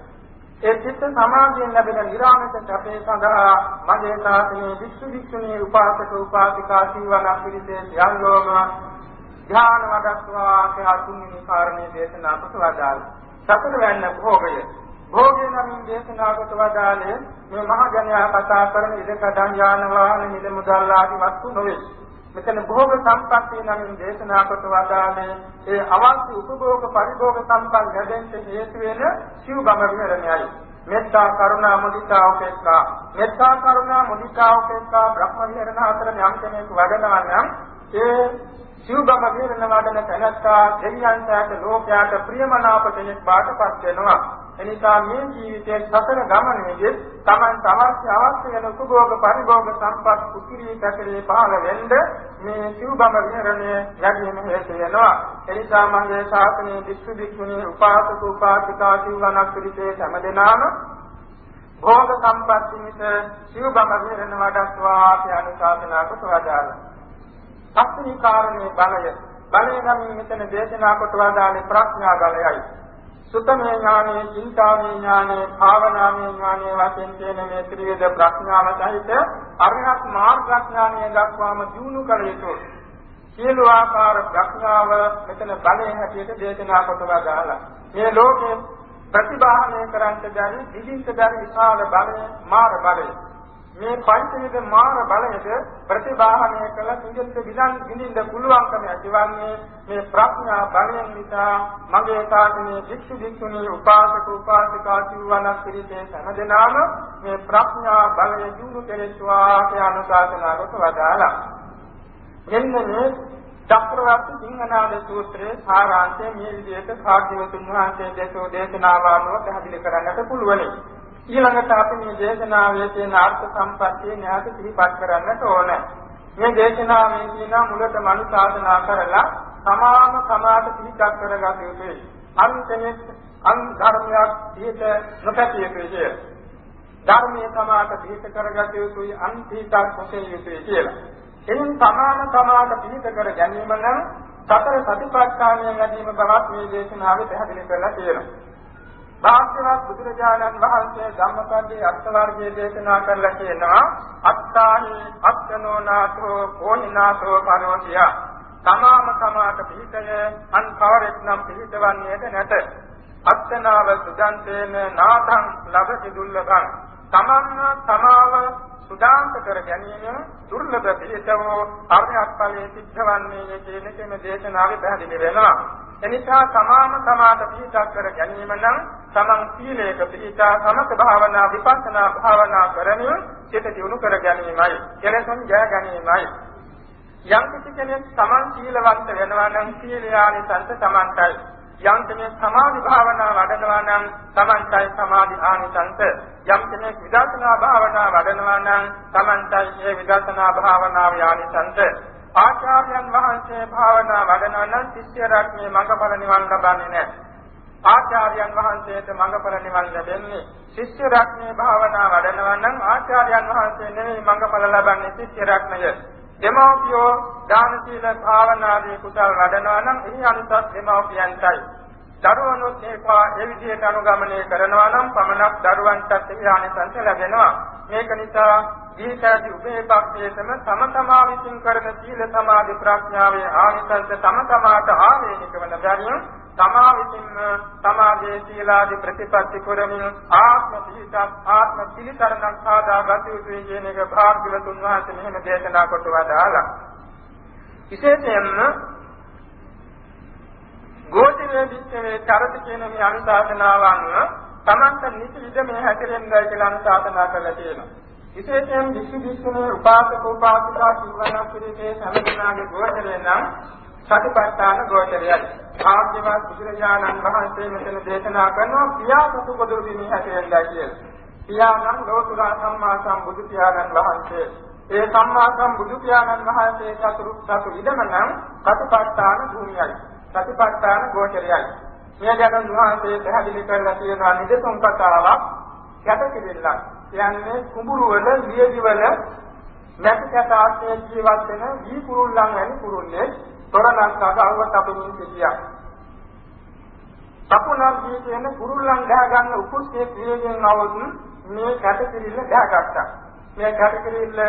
ඒ චිත්ත සමාධියෙන් ලැබෙන නිරාමිත සැපේ සඳහා මගේ ශාසනයේ වික්ෂු වික්ෂුණී උපාසක උපාසිකා සීවන පිළිසේ යල්ලෝම ධ්‍යාන වඩස්වා කියලා තුන්වෙනි කාරණේ දේශනා කොට වදාළා. සතර වෙන්න භෝගය. භෝගය නම් දේශනා කොට වදාළේ මේ මහ ජනයා කතා කරන ඉදකඩම් යාන වාහන මිල මුදල් ආදී වස්තු නොවේ. මෙතන භෝග සම්පත්තිය නම් දේශනා කොට වදාළේ ඒ අවශ්‍ය උපභෝග පරිභෝග සම්පත් ලැබෙන්න හේතු වෙන සිව් බඹ විහරණයයි. මෙත්තා කරුණා මුදිතා උපේක්ඛා මෙත්තා කරුණා මුදිතා උපේක්ඛා බ්‍රහ්ම විහරණ අතර යම් කෙනෙක් වඩනවා නම් ඒ සිව්බම විහරණ වඩන තැනත්තා දෙවියන්ට ලෝකයට ප්‍රියමනාප කෙනෙක් බාටපත් වෙනවා එනිසා මේ ජීවිතයේ සතර ගමනේදී Taman අවශ්‍ය අවශ්‍ය වෙන සුභෝග පරිභෝග සම්පත් කුකිරී පැකලේ පහළ වෙන්න මේ සිව්බම විහරණය යැදීම හේතු වෙනවා. එනිසා මගේ ශාසනයේ විසු විසුණී උපාසක උපාසිකා සිවණක් පිළිසේ හැමදෙනාම භෝග සම්පත් නිස සිව්බම විහරණ වඩස්වා කියන ශාසනා කොට වදාළා. පස්වෙනි කාරණේ බලය. බලය නම් මෙතන දේශනා කොට වදාළේ ප්‍රඥා බලයයි. සුතමේ ඥානෙ, චින්තාමේ ඥානෙ, භාවනාමේ ඥානෙ වශයෙන් කියන මේ ත්‍රිවිධ ප්‍රඥාව සහිත අරිහත් මාර්ග ඥානය දක්වාම දිනු කළ යුතුයි. සියලු ආකාර ප්‍රඥාව මෙතන බලයෙන් හැටියට දේශනා කොට වදාලා. මේ ලෝකේ ප්‍රතිබාහනය කරන්ට දැරි, විදින්ට දැරි විශාල බලය මාර බලය. මේ පංචවිධ මාන බලයට ප්‍රතිබාහනය කළ සිංහලට විඳන් විඳින්න පුළුවන්කම ඇතිවන්නේ මේ ප්‍රඥා බලයෙන් නිසා මගේ සාසනයේ වික්ෂු වික්ෂුණී උපාසක උපාසිකා සිවණක් පිළිතේ හැමදෙනාම මේ ප්‍රඥා බලය දිනු කෙරෙස්වා කියන අනුශාසනා කොට වදාලා මෙන්න මේ චක්‍රවර්ති සිංහනාද සූත්‍රයේ සාරාංශය මේ විදිහට භාග්‍යවතුන් වහන්සේ දේශෝ දේශනාව අනුව පැහැදිලි කරන්නට පුළුවනි. ඊළඟට අපි මේ දේශනාවේ තියෙන අර්ථ සම්පත්තිය න්යාත සිහිපත් කරන්නට ඕන. මේ දේශනාවේ කියන මුලට මනු සාධනා කරලා සමාම සමාත පිළිගත් කරගත යුතුයි. අන්තයේ අන් ධර්මයක් පිට නොපැතිය යුතුයි. ධර්මයේ සමාත පිට කරගත යුතුයි අන්තිතක් කොටේ යුතුයි කියලා. එයින් සමාන සමාත පිට කර ගැනීම නම් සතර සතිපට්ඨානය ගැනීම බවත් මේ දේශනාවේ පැහැදිලි කරලා තියෙනවා. භාග්‍යවත් බුදුරජාණන් වහන්සේ ධම්මපදයේ අර්ථවර්ගයේ දේශනා කරලා කියනවා අත්තාහි අත්තනෝනාතෝ කෝහිනාතෝ පරෝසිය තමාම තමාට පිහිටය. අන් කවරෙක් නම් පිහිටවන්නේද නැත. අත්තනාව සුදන්තේන නාතං ලබති දුල්ලභං තමන්ම තමාව සුදාන්ත කර ගැනීම දුර්ලභ පිළිතවෝ අර්ථයක් ඵලයේ සිද්ධවන්නේ කියන කෙම දේශනාවේ පැහැදිලි වෙනවා. එනිසා සමාම සමාත පිහිටක් කර ගැනීම නම් තමන් සීලයක පිහිටා සමත භාවනා විපස්සනා භාවනා කරමින් සිත දියුණු කර ගැනීමයි. කෙලෙසුන් ජය ගැනීමයි. යම් කිසි කෙනෙක් තමන් සීලවන්ත වෙනවා නම් සීලයානිසංස තමන්ටයි. යම් කෙනෙක් සමාධි භාවනා වඩනවා නම් තමන්ටයි සමාධි ආනිසංස. යම් කෙනෙක් විදර්ශනා භාවනා වඩනවා නම් තමන්ටයි මේ විදර්ශනා භාවනාව ආනිසංස. ආචාර්යයන් වහන්සේ භාවනා වඩනවා නම් ශිෂ්‍ය රත්නේ මඟඵල නිවන් ලබන්නේ නැහැ. ආචාර්යයන් වහන්සේට මඟඵල නිවන් ලැබෙන්නේ ශිෂ්‍ය රත්නේ භාවනා වඩනවා නම් ආචාර්යයන් වහන්සේ නෙවෙයි මඟඵල ලබන්නේ ශිෂ්‍ය රත්නය දෙමෝපියෝ දාන සීල භාවනාදී කුසල් වඩනවා නම් එහි අනුසස් දෙමෝපියන්ටයි. දරුවනුත් ඒකා ඒ විදිහට අනුගමනය කරනවා නම් පමණක් දරුවන්ටත් එහි ආනිසංස ලැබෙනවා. මේක නිසා දීසාදී උභය පක්ෂයේතම තම තමා විසින් කරන සීල සමාධි ප්‍රඥාවේ ආනිසංස තම තමාට ආවේනික වන බැවින් තමා විසින්ම සමාධියේ සීලාදී ප්‍රතිපත්ති කරමින් ආත්ම පිහිටක් ආත්ම පිළිතරණක් සාදා ගත යුතුයි කියන එක භාග්‍යවතුන් වහන්සේ මෙහෙම දේශනා කොට වදාලා විශේෂයෙන්ම ගෝචරයේ විච්ඡේ චරත කියන මේ අනුශාසනාව අනුව තමන්ට නිසිද මේ හැසිරෙන්නයි කියලා අනුශාසනා කරලා තියෙනවා. විශේෂයෙන් විසු විසුනේ උපාසක උපාසිකා සිවණ පිළිසේ සමගනාගේ ගෝචරය නම් සතිපට්ඨාන ගෝචරයයි. ආර්යවත් බුදුරජාණන් වහන්සේ මෙතන දේශනා කරනවා පියාසතු පොදුරු දිනේ හැටෙන්දා කියලා. පියාණන් ලෝතුරා සම්මා සම්බුදු පියාණන් වහන්සේ. ඒ සම්මා සම්බුදු පියාණන් වහන්සේ චතුරු සතු ඉදමනම් සතිපට්ඨාන භූමියයි. සතිපට්ඨාන ගෝචරයයි. මේ ගැන වහන්සේ පැහැදිලි කරලා තියෙනවා නිදසුන් කතාවක් යටකිරිල්ලක්. කියන්නේ කුඹුරු වල ලියදි වල නැති කත ආශ්‍රය ජීවත් වෙන වී කුරුල්ලන් වැනි කුරුල්ලේ තොරණක් අගව තපමින් සිටියා. තපුණක් දී කියන කුරුල්ලන් ගහ ගන්න උකුස්සේ ප්‍රියයෙන් આવොත් මේ කැටකිරිල්ල ගහගත්තා. මේ කැටකිරිල්ල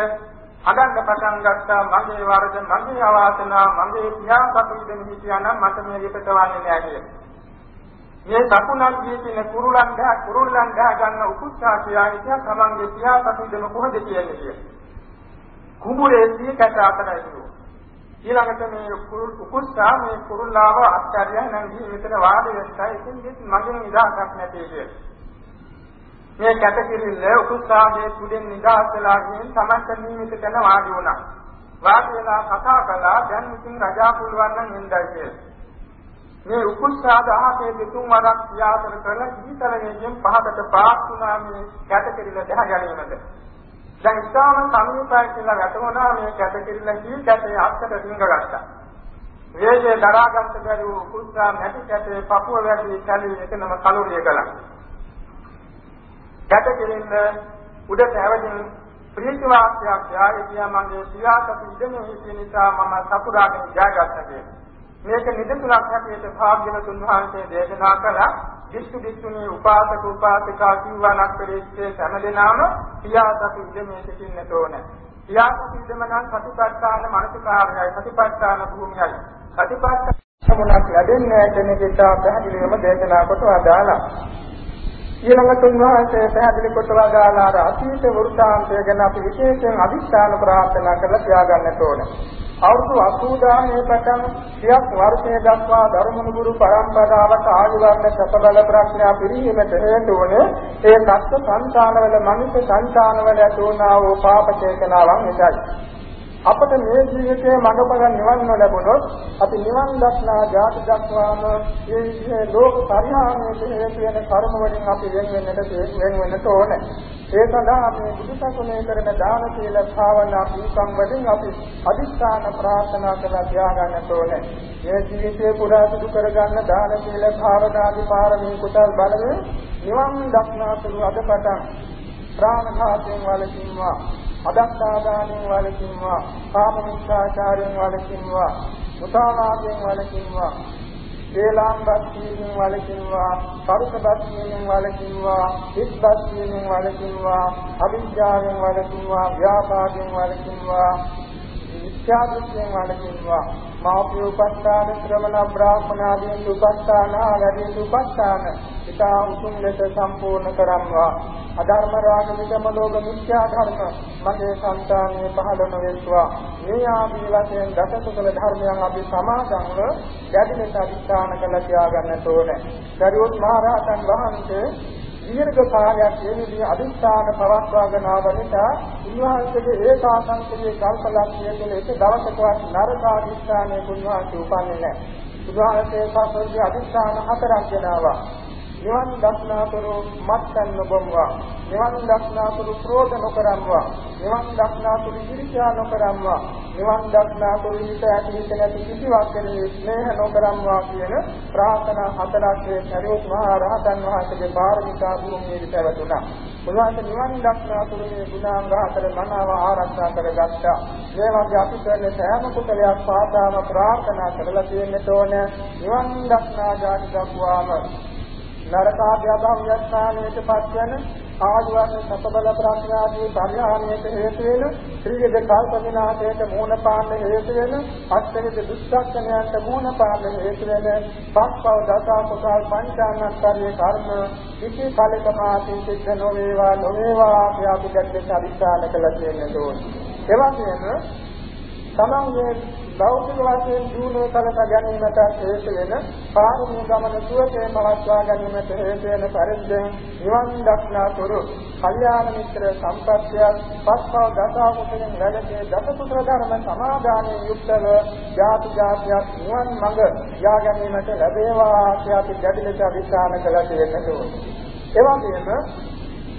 අදන්න පටන් ගත්තා මගේ වරද මගේ අවාසනාව මගේ පියාසතු ඉදෙන හිටියානම් මට මේ විපත වන්නේ නැහැ කියලා. මේ සකුණක් ජීවිතේ කුරුලන් දහ කුරුල්ලන් දහ ගන්න උකුච්චා කියලා හිටියා තමන්ගේ පියාසතු ඉදෙන කොහොමද කියන්නේ කියලා. කුඹුරේ සීකට අතරයි දුව. ඊළඟට මේ උකුච්චා මේ කුරුල්ලාව අත්හැරියා නම් ජීවිතේ වාඩි වෙච්චා ඉතින් මගෙන් නිදාසක් නැtei කියලා. මේ කැටකිරිල්ල උකුස්සාගේ තුඩෙන් නිදහස් වෙලා ගිහින් තමන්ට නියමිත තැන වාඩි වුණා. වාඩි වෙලා කතා කළා දැන් ඉතින් රජා පුළුවන් නම් එන්නයි කියලා. මේ උකුස්සා දහසේ දෙතුන් වරක් ක්‍රියාකර කරන ජීවිතයෙන් පහකට පාස් වුණා මේ කැටකිරිල්ල දැහ ගැනීමට. දැන් ඉස්ලාම සමීපයි කියලා වැටුණා මේ කැටකිරිල්ල කී කැටේ අත්තට රිංගගත්තා. වේගය දරාගන්න බැරි වූ උකුස්සා නැති කැටේ පපුව වැටි කැලේ එතනම කලුරිය කළා. ගැට කෙරෙන්න උඩට ඇවිදින් ප්‍රීති වාක්‍යයක් යායතිය මගේ සියාසතු ඉදෙන හේතු නිසා මම සතුරාගෙන ජයගත්තා මේක නිදසුනක් හැටියට භාග්‍යවතුන් වහන්සේ දේශනා කළා විසු විසුනි උපාසක උපාසිකා කිව්වනක් පෙරේස්සේ හැමදෙනාම සියාසතු ඉදෙමේ සිටින්නට ඕන. සියාසතු ඉදම නම් සතිපට්ඨාන මානසිකාරයයි සතිපට්ඨාන භූමියයි. සතිපට්ඨාන මොනක් ලැබෙන්නේ නැති නිසා පැහැදිලිවම දේශනා කොට වදාලා. ඊළඟට උන්වහන්සේ පැහැදිලි කොට වදාලා අර අතීත වෘත්තාන්තය ගැන අපි විශේෂයෙන් අදිස්ථාන ප්‍රාර්ථනා කරලා තියාගන්නට ඕනේ. අවුරුදු 80 පටන් 30 වර්ෂයේ දක්වා ධර්මනුගුරු පරම්පරාවට ආයු වර්ණ සපබල ප්‍රඥා පිරිහීමට හේතු වුණේ ඒ සත්ත්ව සංතානවල මනුෂ්‍ය සංතානවල ඇතුණා වූ පාප චේතනාවන් නිසායි. අපට මේ ජීවිතයේ මඟපල නිවන් නොලැබුණොත් අපි නිවන් දක්නා ජාති දක්වාම මේ විදිහේ ලෝක පරිහානියට හේතු වෙන කර්ම වලින් අපි වෙන වෙන්නට වෙන වෙන්නට ඕනේ. ඒ සඳහා මේ බුදුසසුනේ කරන දාන සීල භාවනා පින්කම් වලින් අපි අදිස්ථාන ප්‍රාර්ථනා කරලා තියාගන්නට ඕනේ. මේ ජීවිතේ පුරා සිදු කරගන්න දාන සීල භාවනාදී පාරමී කුසල් බලයෙන් නිවන් දක්නා තුරු අදපටන් ප්‍රාණඝාතයෙන් වලකින්වා අදත්තාදානෙන් වලකින්වා කාම මිත්‍යාචාරයෙන් වලකින්වා මුසාවාදයෙන් වලකින්වා වේලාම්බස්තියෙන් වලකින්වා පරුසබස්තියෙන් වලකින්වා හිස්බස්තියෙන් වලකින්වා අවිද්‍යාවෙන් වලකින්වා ව්‍යාපාදයෙන් වලකින්වා මිත්‍යාදෘෂ්ටියෙන් වලකින්වා මාපිය උපස්ථාන ශ්‍රමණ බ්‍රාහ්මණ ආදීන් උපස්ථාන ආදී උපස්ථාන ඉතා උතුම් ලෙස සම්පූර්ණ කරම්වා අධර්ම රාග විදම ලෝක මිත්‍යා ධර්ම මගේ సంతානයේ පහළ නොවෙත්වා මේ ආදී වශයෙන් දසකුසල ධර්මයන් අපි සමාදන්ව දැඩි ලෙස අධිෂ්ඨාන කළ තියාගන්නට ඕනේ. දරියොත් මහ රහතන් වහන්සේ දීර්ඝ කාලයක් මේ විදිහ අදිස්ථාන පවත්වාගෙන ආව නිසා උන්වහන්සේගේ ඒකාසංකේ කල්පලක්ෂය තුළ එක දවසකවත් නරක අදිස්ථානයේ උන්වහන්සේ උපන්නේ නැහැ. උන්වහන්සේ සාපෘද්ධි අදිස්ථාන හතරක් දෙනවා. නිවන් දක්නාතුරු මත්යන් නොබම්වා නිවන් දක්නාතුරු ක්‍රෝධ නොකරම්වා නිවන් දක්නාතුරු ඉරිෂා නොකරම්වා නිවන් දක්නාතුරු හිත ඇති හිත නැති කිසිවක් කෙරෙහි ස්නේහ නොකරම්වා කියන ප්‍රාර්ථනා හතරක් මේ සරියුත් මහ රහතන් වහන්සේගේ පාරමිතා භූමියේ පැවතුණා. උන්වහන්සේ නිවන් දක්නාතුරු මේ ගුණාංග හතර මනාව ආරක්ෂා කරගත්තා. මේ වගේ අපි කරන සෑම කුසලයක් පාදාම ප්‍රාර්ථනා කරලා තියෙන්නට ඕන. නිවන් දක්නා ජාති දක්වාම නරකාභ්‍ය අභව්‍යස්ථානයට පත්වන ආදිවාසී සතබල ප්‍රඥාදී පරිහානියට හේතු වෙන ත්‍රිවිධ කල්පනාතයට මූණ පාන්න හේතු වෙන අෂ්ටවිධ දුස්සක්ෂණයන්ට මූණ පාන්න හේතු වෙන පස්පව දසා කුසල් පංචානන්තරයේ කර්ම කිසි කලක මාතින් සිද්ධ නොවේවා නොවේවා අපි අපිට අධිෂ්ඨාන කළ තියෙන දෝෂ එවැගේම තමන්ගේ භෞතික වශයෙන් ජීවනය කලක ගැනීමට හේතු වෙන පාරමී ගමන සුවසේ පවත්වා ගැනීමට හේතු වෙන පරිද්දෙන් නිවන් දක්නා තුරු කල්යාණ මිත්‍ර සම්පත්තිය පස්පව දසාවකෙන් වැඩේ දසපුත්‍ර ධර්ම සමාදානයේ යුක්තව ජාති ජාතියක් නිවන් මඟ යා ගැනීමට ලැබේවා කියලා අපි දැඩි ලෙස අධිෂ්ඨාන කළා කියන්නට ඕනේ.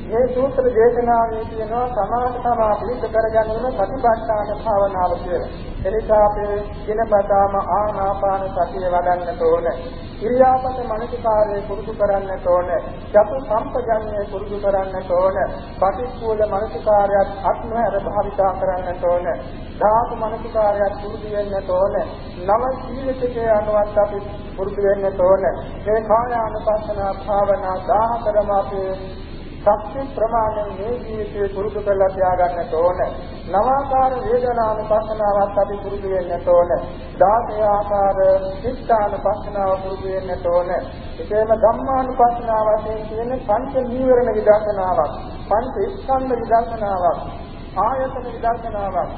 ඒ වගේම මේ සූත්‍ර දේශනාවේ තියෙනවා සමාධි සමා පිළිස කරගන්න ප්‍රතිපත්තාන භාවනාව කියලා. එනිසා අපේ දිනපතාම ආනාපාන සතිය වඩන්නට ඕන. ඉරියාපත මනසිකාරයේ පුරුදු කරන්නට ඕන. චතු සම්පජන්යේ පුරුදු කරන්නට ඕන. පටිච්චෝල මනසිකාරයත් අත්මහැර භාවිතා කරන්නට ඕන. ධාතු මනසිකාරයත් පුරුදු වෙන්නට ඕන. නව ජීවිතයේ අනුවත් අපි පුරුදු වෙන්නට ඕන. මේ කායානුපස්සන භාවනා 14ම අපේ ශක්ති ප්‍රමාණයෙන් මේ ජීවිතයේ පුරුදු කරලා තියාගන්නට ඕන. නවාකාර වේදනානුපස්සනාවත් අපි පුරුදු වෙන්නට ඕන. 16 ආකාර චිත්තානුපස්සනාව පුරුදු වෙන්නට ඕන. ඒකේම ධම්මානුපස්සනාව වශයෙන් කියන පංච නීවරණ විදර්ශනාවක්, පංච ස්කන්ධ විදර්ශනාවක්, ආයතන විදර්ශනාවක්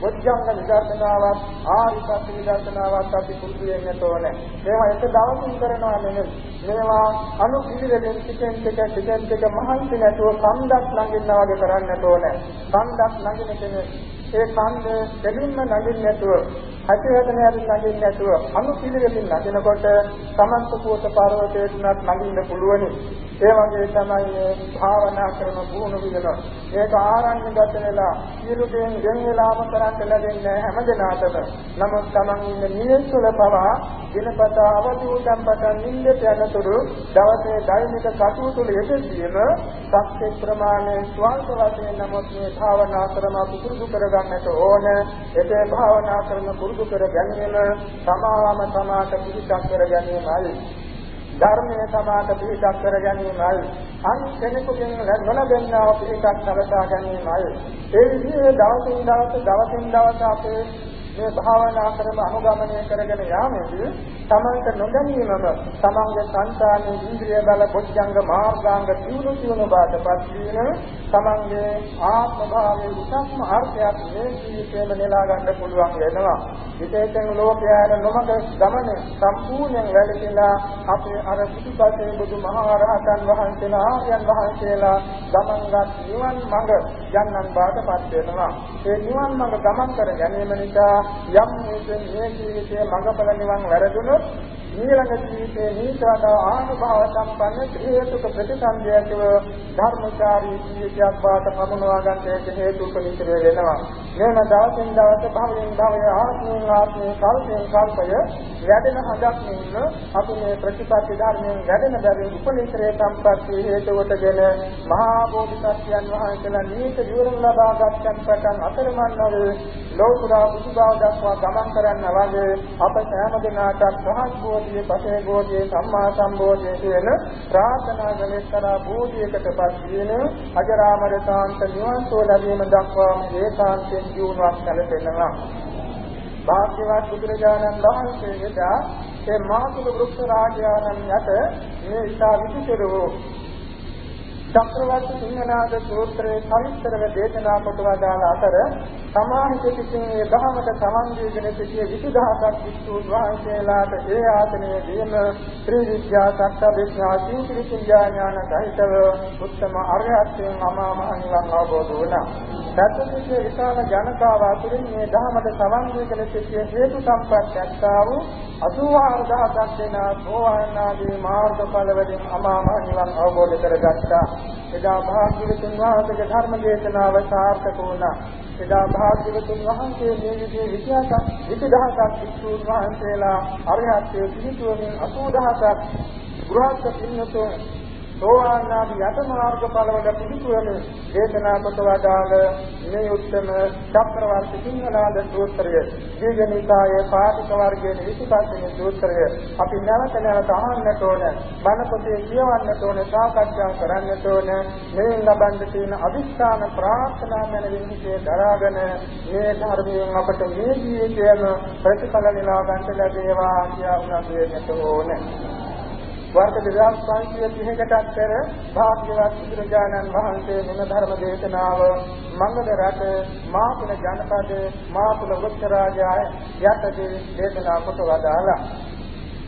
වොජ්ජංග විදර්ශනාවක් ආරිපත් විදර්ශනාවක් අපි පුරුදු වෙන්නට ඕනේ. මේවා එක දවසින් කරනවා නෙමෙයි. මේවා අනුපිළිවෙලින් ටිකෙන් ටික ටිකෙන් ටික මහන්සි නැතුව කන්දක් ළඟින්නා වගේ කරන්නට ඕනේ. කන්දක් ළඟින කෙනෙක් ඒ කන්ද දෙලින්ම නගින්න නැතුව ඇති වේදන යටින් නගින්න නැතුව අනුපිළිවෙලින් නගිනකොට සමන්ත කෝට පර්වතයට නගින්න පුළුවනි. ඒ වගේ තමයි භාවනා කරන පුහුණු විදින. ඒක ආරණ්‍යගත වෙලා සියලු දේන් ගෙන් වෙලාම කරන්න ලැබෙන්නේ හැමදෙනාටම. නමුත් Taman ඉන්න නිවෙස්වල පවා දිනපතා අවදි උදම් පටන් නිින්දට යනතුරු දවසේ දෛනික කටයුතු වල යෙදීම සත්‍ය ප්‍රමාණය ස්වල්ප වශයෙන් නමුත් මේ භාවනා ක්‍රම පුරුදු කරගන්නට ඕන. ඒකේ භාවනා කරන පුරුදු කර ගැනීම සමාවම සමාත පිළිසක් කර ගැනීමයි. ධර්මයේ සමාත පිළිසක් කර ගැනීමයි අන් කෙනෙකුගෙන් නොලැබෙනා පිළිසක් සලසා ගැනීමයි ඒ විදිහේ දවසින් දවස දවසින් දවස අපේ මේ භාවනා ක්‍රම අනුගමනය කරගෙන යාමේදී තමන්ට නොදැනීමම තමන්ගේ සංසාරයේ ඉන්ද්‍රිය බල බොජ්ජංග මාර්ගාංග දියුණු දියුණු බාටපත් වීම තමන්ගේ ආත්ම භාවයේ උසස්ම අර්ථයක් මේ ජීවිතේම නෙලා ගන්න පුළුවන් වෙනවා. විශේෂයෙන් ලෝකයාට නොමග ගමන සම්පූර්ණයෙන් වැඩිලා අපේ අර පිටුපසේ බුදු මහරහතන් වහන්සේලා ආර්යයන් වහන්සේලා ගමන්ගත් නිවන් මඟ යන්නන් බාටපත් වෙනවා. ඒ නිවන් මඟ ගමන් කර ගැනීම නිසා යම් හේතුන් මේ ජීවිතයේ මඟඵල නිවන් වැරදුනොත් ඊළඟ ජීවිතයේ නීතවත ආනුභාව සම්පන්න හේතුක ප්‍රතිසන්දිය ඇතිව ධර්මචාරී ජීවිතයක් වාට පමුණවා ගන්නට හේතු උපනිශ්‍රය වෙනවා. මෙම දවසින් දවස භවයෙන් භවය ආත්මයෙන් ආත්මය කල්පයෙන් කල්පය වැඩෙන හදක් නින්න අපි මේ ප්‍රතිපත්ති ධර්මයෙන් වැඩෙන බැවින් උපනිශ්‍රය සම්පත්තිය හේතු කොටගෙන මහා බෝධිසත්වයන් වහන්සේලා නීත විවරණ ලබා ගත්තන් පටන් අතරමන් නොවේ ලෝකුරා බුදුබව දක්වා ගමන් කරන්න වගේ අප සෑම දිනකට පහන් බෝධියේ පසේ බෝධියේ සම්මා සම්බෝධියේ කියන ප්‍රාර්ථනා ගලෙස්තරා බෝධියකටපත් වීම අජරාමර සාන්ත නිවන් සුව ලැබීම දක්වා ඒකාන්තයෙන් ජීවුණක් සැලසෙනවා. භාග්‍යවත් බුදුරජාණන් වහන්සේ එදා ඒ මාතුල වෘක්ෂ රාජයාණන් යට මේ ඉතා විචිතර වූ චක්‍රවර්ති සිංහනාද සූත්‍රයේ සවිස්තරව දේශනා කොට වදාළ අතර සමාහිත පිටින් මේ ධහමට සමන් දීගෙන සිටිය 20000ක් විසුණු වහන්සේලාට ඒ ආසනයේ දීම ත්‍රි විද්‍යා සත්‍ය විඥා සීත්‍රි ඥාන සහිතව උත්තම අරහත්යෙන් අමා මහ නිවන් අවබෝධ වුණා. සත්‍යයේ විශාල ජනතාව අතුරින් මේ ධහමට සමන් දීගෙන සිටිය හේතු සම්පත් ඇත්තා වූ 84000ක් දෙනා සෝවාන් ආදී මාර්ගඵල වලින් අමා මහ නිවන් අවබෝධ කරගත්තා. එදා භාග්‍යවතුන් වහන්සේගේ ධර්ම දේශනාව සාර්ථක වුණා. එදා භාග්‍යවතුන් වහන්සේ මේ විදිහේ විද්‍යාවක් 20000ක් විසුණු වහන්සේලා අරහත්ත්වයේ පිහිටුවමින් 80000ක් ගෘහස්ත පින්නතෝ සෝවාන් ආදී යත මාර්ග ඵලවල පිළිතුරම දේශනා කොට වදාළ මේ උත්තම චක්‍රවර්ති සිංහනාද සූත්‍රය දීඝනිකායේ පාටික වර්ගයේ 25 වෙනි සූත්‍රය අපි නැවත නැවත අහන්නට ඕන බණ පොතේ කියවන්නට ඕන සාකච්ඡා කරන්නට ඕන මේ ලබන්න තියෙන අදිස්ථාන ප්‍රාර්ථනා මැනවින් හිතේ දරාගෙන මේ ධර්මයෙන් අපට මේ ජීවිතයම ප්‍රතිඵල නෙලා ගන්නට ලැබේවා කියලා උනන්දු වෙන්නට ඕනේ. වර්ෂ 2530කටත් පෙර භාග්‍යවත් බුදුරජාණන් වහන්සේ මෙම ධර්ම දේශනාව මංගල රට මාතුල ජනපද මාතුල වෘක්ෂරාජය යටදී දේශනා කොට වදාලා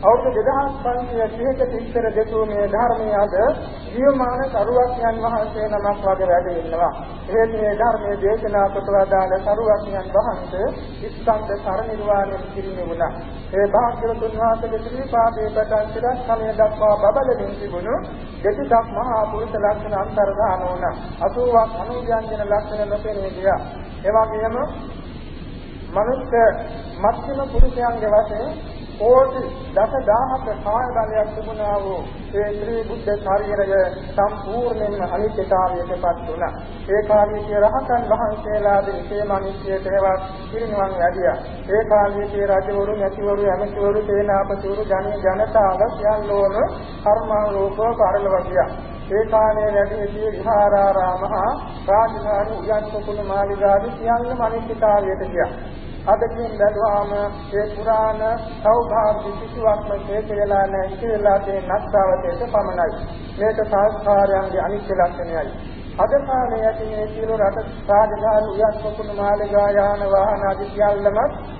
අවුරුදු 2530කට ඉස්සර දෙතු මේ ධර්මයේ අද ජීවමාන කරුවක්යන් වහන්සේ නමක් වගේ වැඩ ඉන්නවා. ඒ මේ ධර්මයේ දේශනා කොට වදාළ කරුවක්යන් වහන්සේ ඉස්කන්ධ සරණිර්වාණය පිළිමු වුණා. ඒ භාග්‍යවතුන් වහන්සේගේ ත්‍රිපාදයේ පටන් සිරස් කලය දක්වා බබලමින් තිබුණු දෙතිසක් මහා පුරුෂ ලක්ෂණ අන්තර්ධාන වුණා. 80ක් අනුයන්ජන ලක්ෂණ නොපෙනී ගියා. ඒ වගේම මනුෂ්‍ය මධ්‍යම පුරුෂයන්ගේ වශයෙන් කෝටි දසදහක කාය බලයක් තිබුණා වූ ඒ ශ්‍රී බුද්ධ ශරීරය සම්පූර්ණයෙන්ම අනිත්‍යතාවයටපත් වුණා. ඒ කාලයේ රහතන් වහන්සේලාද විශේෂ මිනිස්යෙට ඒවා පිරිනිවන් වැඩියා. ඒ කාලයේ රජවරු, නැතිවරු, ඇමතිවරු, සේනාපතිවරු, ජන ජනතාව සියල්ලෝම කර්මාරෝපව පරලව ගියා. ඒ කාලයේ වැඩි සිටි විහාරාරාම හා රාජධානි උයන් කුකුළු මාලිගාවේ සියල්ලම අනිත්‍යතාවයට ගියා. අදකින් බැලුවාම ඒ පුරාණ සෞභාග්‍ය කිසිවක්ම හේතු වෙලා නැහැ කියලා තියෙන නැස්තාවතේට පමණයි. මේක සංස්කාරයන්ගේ අනිත්‍ය ලක්ෂණයයි. අද කාලේ ඇති මේ සියලු රට රාජධානි උයන් කුකුළු මාලිගා යාන වාහන ආදී සියල්ලම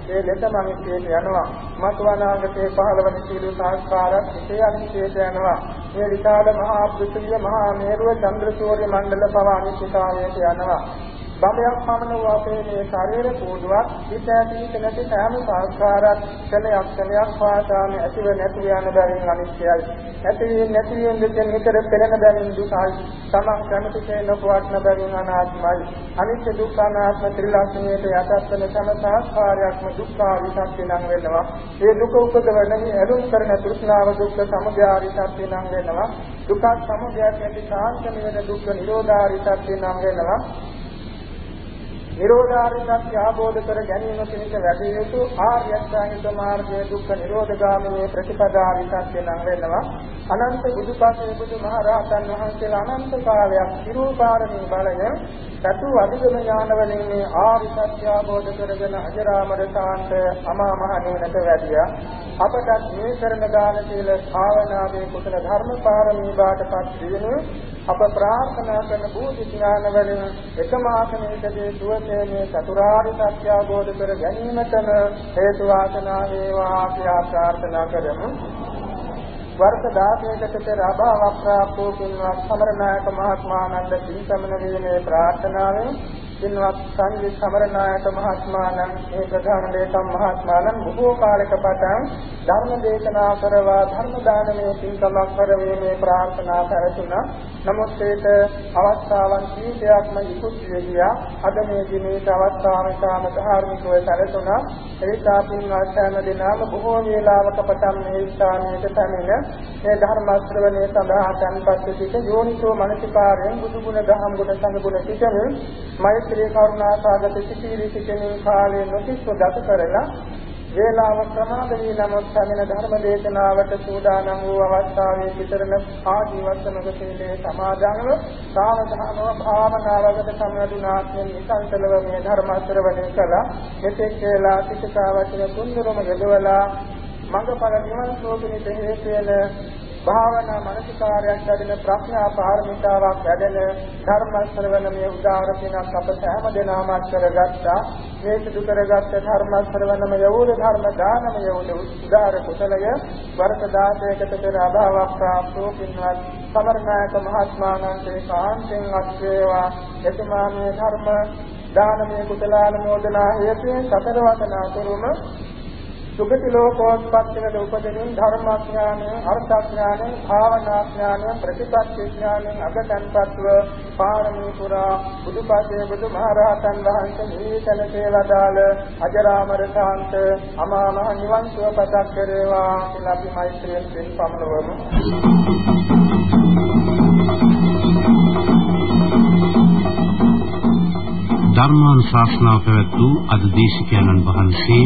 ඒ ලෙසම අනිත්‍යයට යනවා. මතු අනාගතයේ පහළවන සියලු සංස්කාරත් ඉතේ අනිත්‍යයට යනවා. මේ විශාල මහා පෘථිවිය මහා මේරුව චන්ද්‍ර සූර්ය මණ්ඩල පවා අනිත්‍යතාවයට යනවා. බඹයක් පමණ වූ අපේ මේ ශරීර කෝඩුවක් හිත ඇති නැති සෑම සංස්කාරات ක්ෂණයක් ක්ෂණයක් පාසාම ඇතිව නැති යන බැවින් අනිත්‍යයි. ඇති වී නැති වී දෙයෙන් නිතර පෙළෙන බැවින් දුකයි. තමන් කැමතිසේ නොපවත්න බැවින් අනාත්මයි. අනිත්‍ය දුක්ඛ අනාත්ම ත්‍රිලක්ෂණයට යටත් වන සම සංස්කාරයක්ම දුක්ඛ විසක්ති නම් වෙනවා. ඒ දුක උපදවන්නේ ඇලුම් කරන තෘෂ්ණාව දුක්ඛ සමුදය සත්‍ය නම් වෙනවා. දුක්ඛ සමුදය කියන්නේ සාන්ත නිවන දුක්ඛ නිරෝධාරි සත්‍ය නම් වෙනවා. නිරෝධාරි සත්‍ය අවබෝධ කර ගැනීම පිණිස වැඩි යුතු ආර්ය අෂ්ටාංගික මාර්ගයේ දුක්ඛ නිරෝධගාමී ප්‍රතිපදාරි සත්‍ය නම් වෙනවා. අනන්ත බුදුපසේ බුදුමහරහතන් වහන්සේලා අනන්ත කාලයක් නිරූපාරණී බලය සතු අධිගම ඥාන වලින් මේ ආර්ය සත්‍ය අවබෝධ කරගෙන අජරාමර සාන්ත අමා මහ නිවනට වැඩියා. අපට මේ කරන දාන සීල භාවනාවේ කුසල ධර්ම පාරමී බාටපත් වෙනු අප ප්‍රාර්ථනා කරන බෝධි ඥාන වලින් එකම ආසනයකදී සුවසේ මේ චතුරාර්ය සත්‍ය අවබෝධ කර ගැනීමටම හේතු වාසනා වේවා කියලා ප්‍රාර්ථනා කරමු. වර්ෂ 16කට පෙර අභාවක් ප්‍රාප්තෝ කින්වත් සමරනායක මහත්මානන්ද පින්සමන වීමේ ප්‍රාර්ථනාවෙන් පින්වත් සංජි සමරනායක මහත්මයාණන් මේ ප්‍රධාන දේශම් මහත්මයාණන් බොහෝ කාලයක පටන් ධර්ම දේශනා කරවා ධර්ම දානමය පින්කමක් කරවීමේ ප්‍රාර්ථනා කරතුණා. නමුත් ඒක අවස්ථාවන් කීපයක්ම ඉක්ුත් වෙගියා. අද මේ දිනේ අවස්ථාව ඉතාම ධාර්මිකව සැලසුණා. එනිසා පින්වත් හැම දිනම බොහෝ වේලාවක පටන් මේ ස්ථානයට පැමිණ මේ ධර්ම ශ්‍රවණය සඳහා තන්පත් සිට යෝනිසෝ මනසිකාරයෙන් බුදු ගුණ දහම් ගුණ සංග ගුණ සිටමින් මෛත්‍රී ශ්‍රී කරුණා සාගත සිටිවිලි සිටින කාලයේ නොකිස්ව ගත කරලා වේලාව ප්‍රමාද වී නමුත් සමින ධර්ම දේශනාවට සූදානම් වූ අවස්ථාවේ පිටරන ආජීවත්වනක සීලේ සමාදන්ව සාවධානව භාවනාවකට සම්යදුනාත්මෙන් නිසංසලව මේ ධර්ම ශ්‍රවණය කළා. මෙතෙක් වේලා පිටකා වචන තුන්දරම යදවලා මඟඵල නිවන් සෝතුනිත හේතු වෙන භාවනා මනසිකාරයක් වැඩෙන ප්‍රඥා පාරමිතාවක් වැඩෙන ධර්ම ශ්‍රවණමේ උදාර පිනක් අප සෑම දෙනාම කරගත්තා මේ සිදු කරගත් ධර්ම ශ්‍රවණම යෝද ධර්ම දානම යෝද උදාර කුසලය වර්ෂ 16කට පෙර අභාවක් ප්‍රාප්තෝ පින්වත් සමරනායක මහත්මාණන්ගේ කාන්තෙන් අත්වේවා. එතුමා මේ ධර්ම දානමය කුසලානුමෝදනා හේතුවෙන් සතර වතනා කරුම සුගති ලෝකෝත්පත්ති වල උපදින ධර්මාඥානය, අර්ථඥානය, භාවනාඥානය, ප්‍රතිපත්ති ඥානය අගතන්පත්ව පාරමී පුරා බුදුපසේ බුදුමහරහතන් වහන්සේ නිවිතනසේ වදාළ අජරාමර ශාන්ත අමා මහ නිවන් සුව පතක් කෙරේවා කියලා අපි මෛත්‍රියෙන් පින් පමනවමු. ධර්මානුශාසනාව පැවැත් වූ අද දේශිකානන් වහන්සේ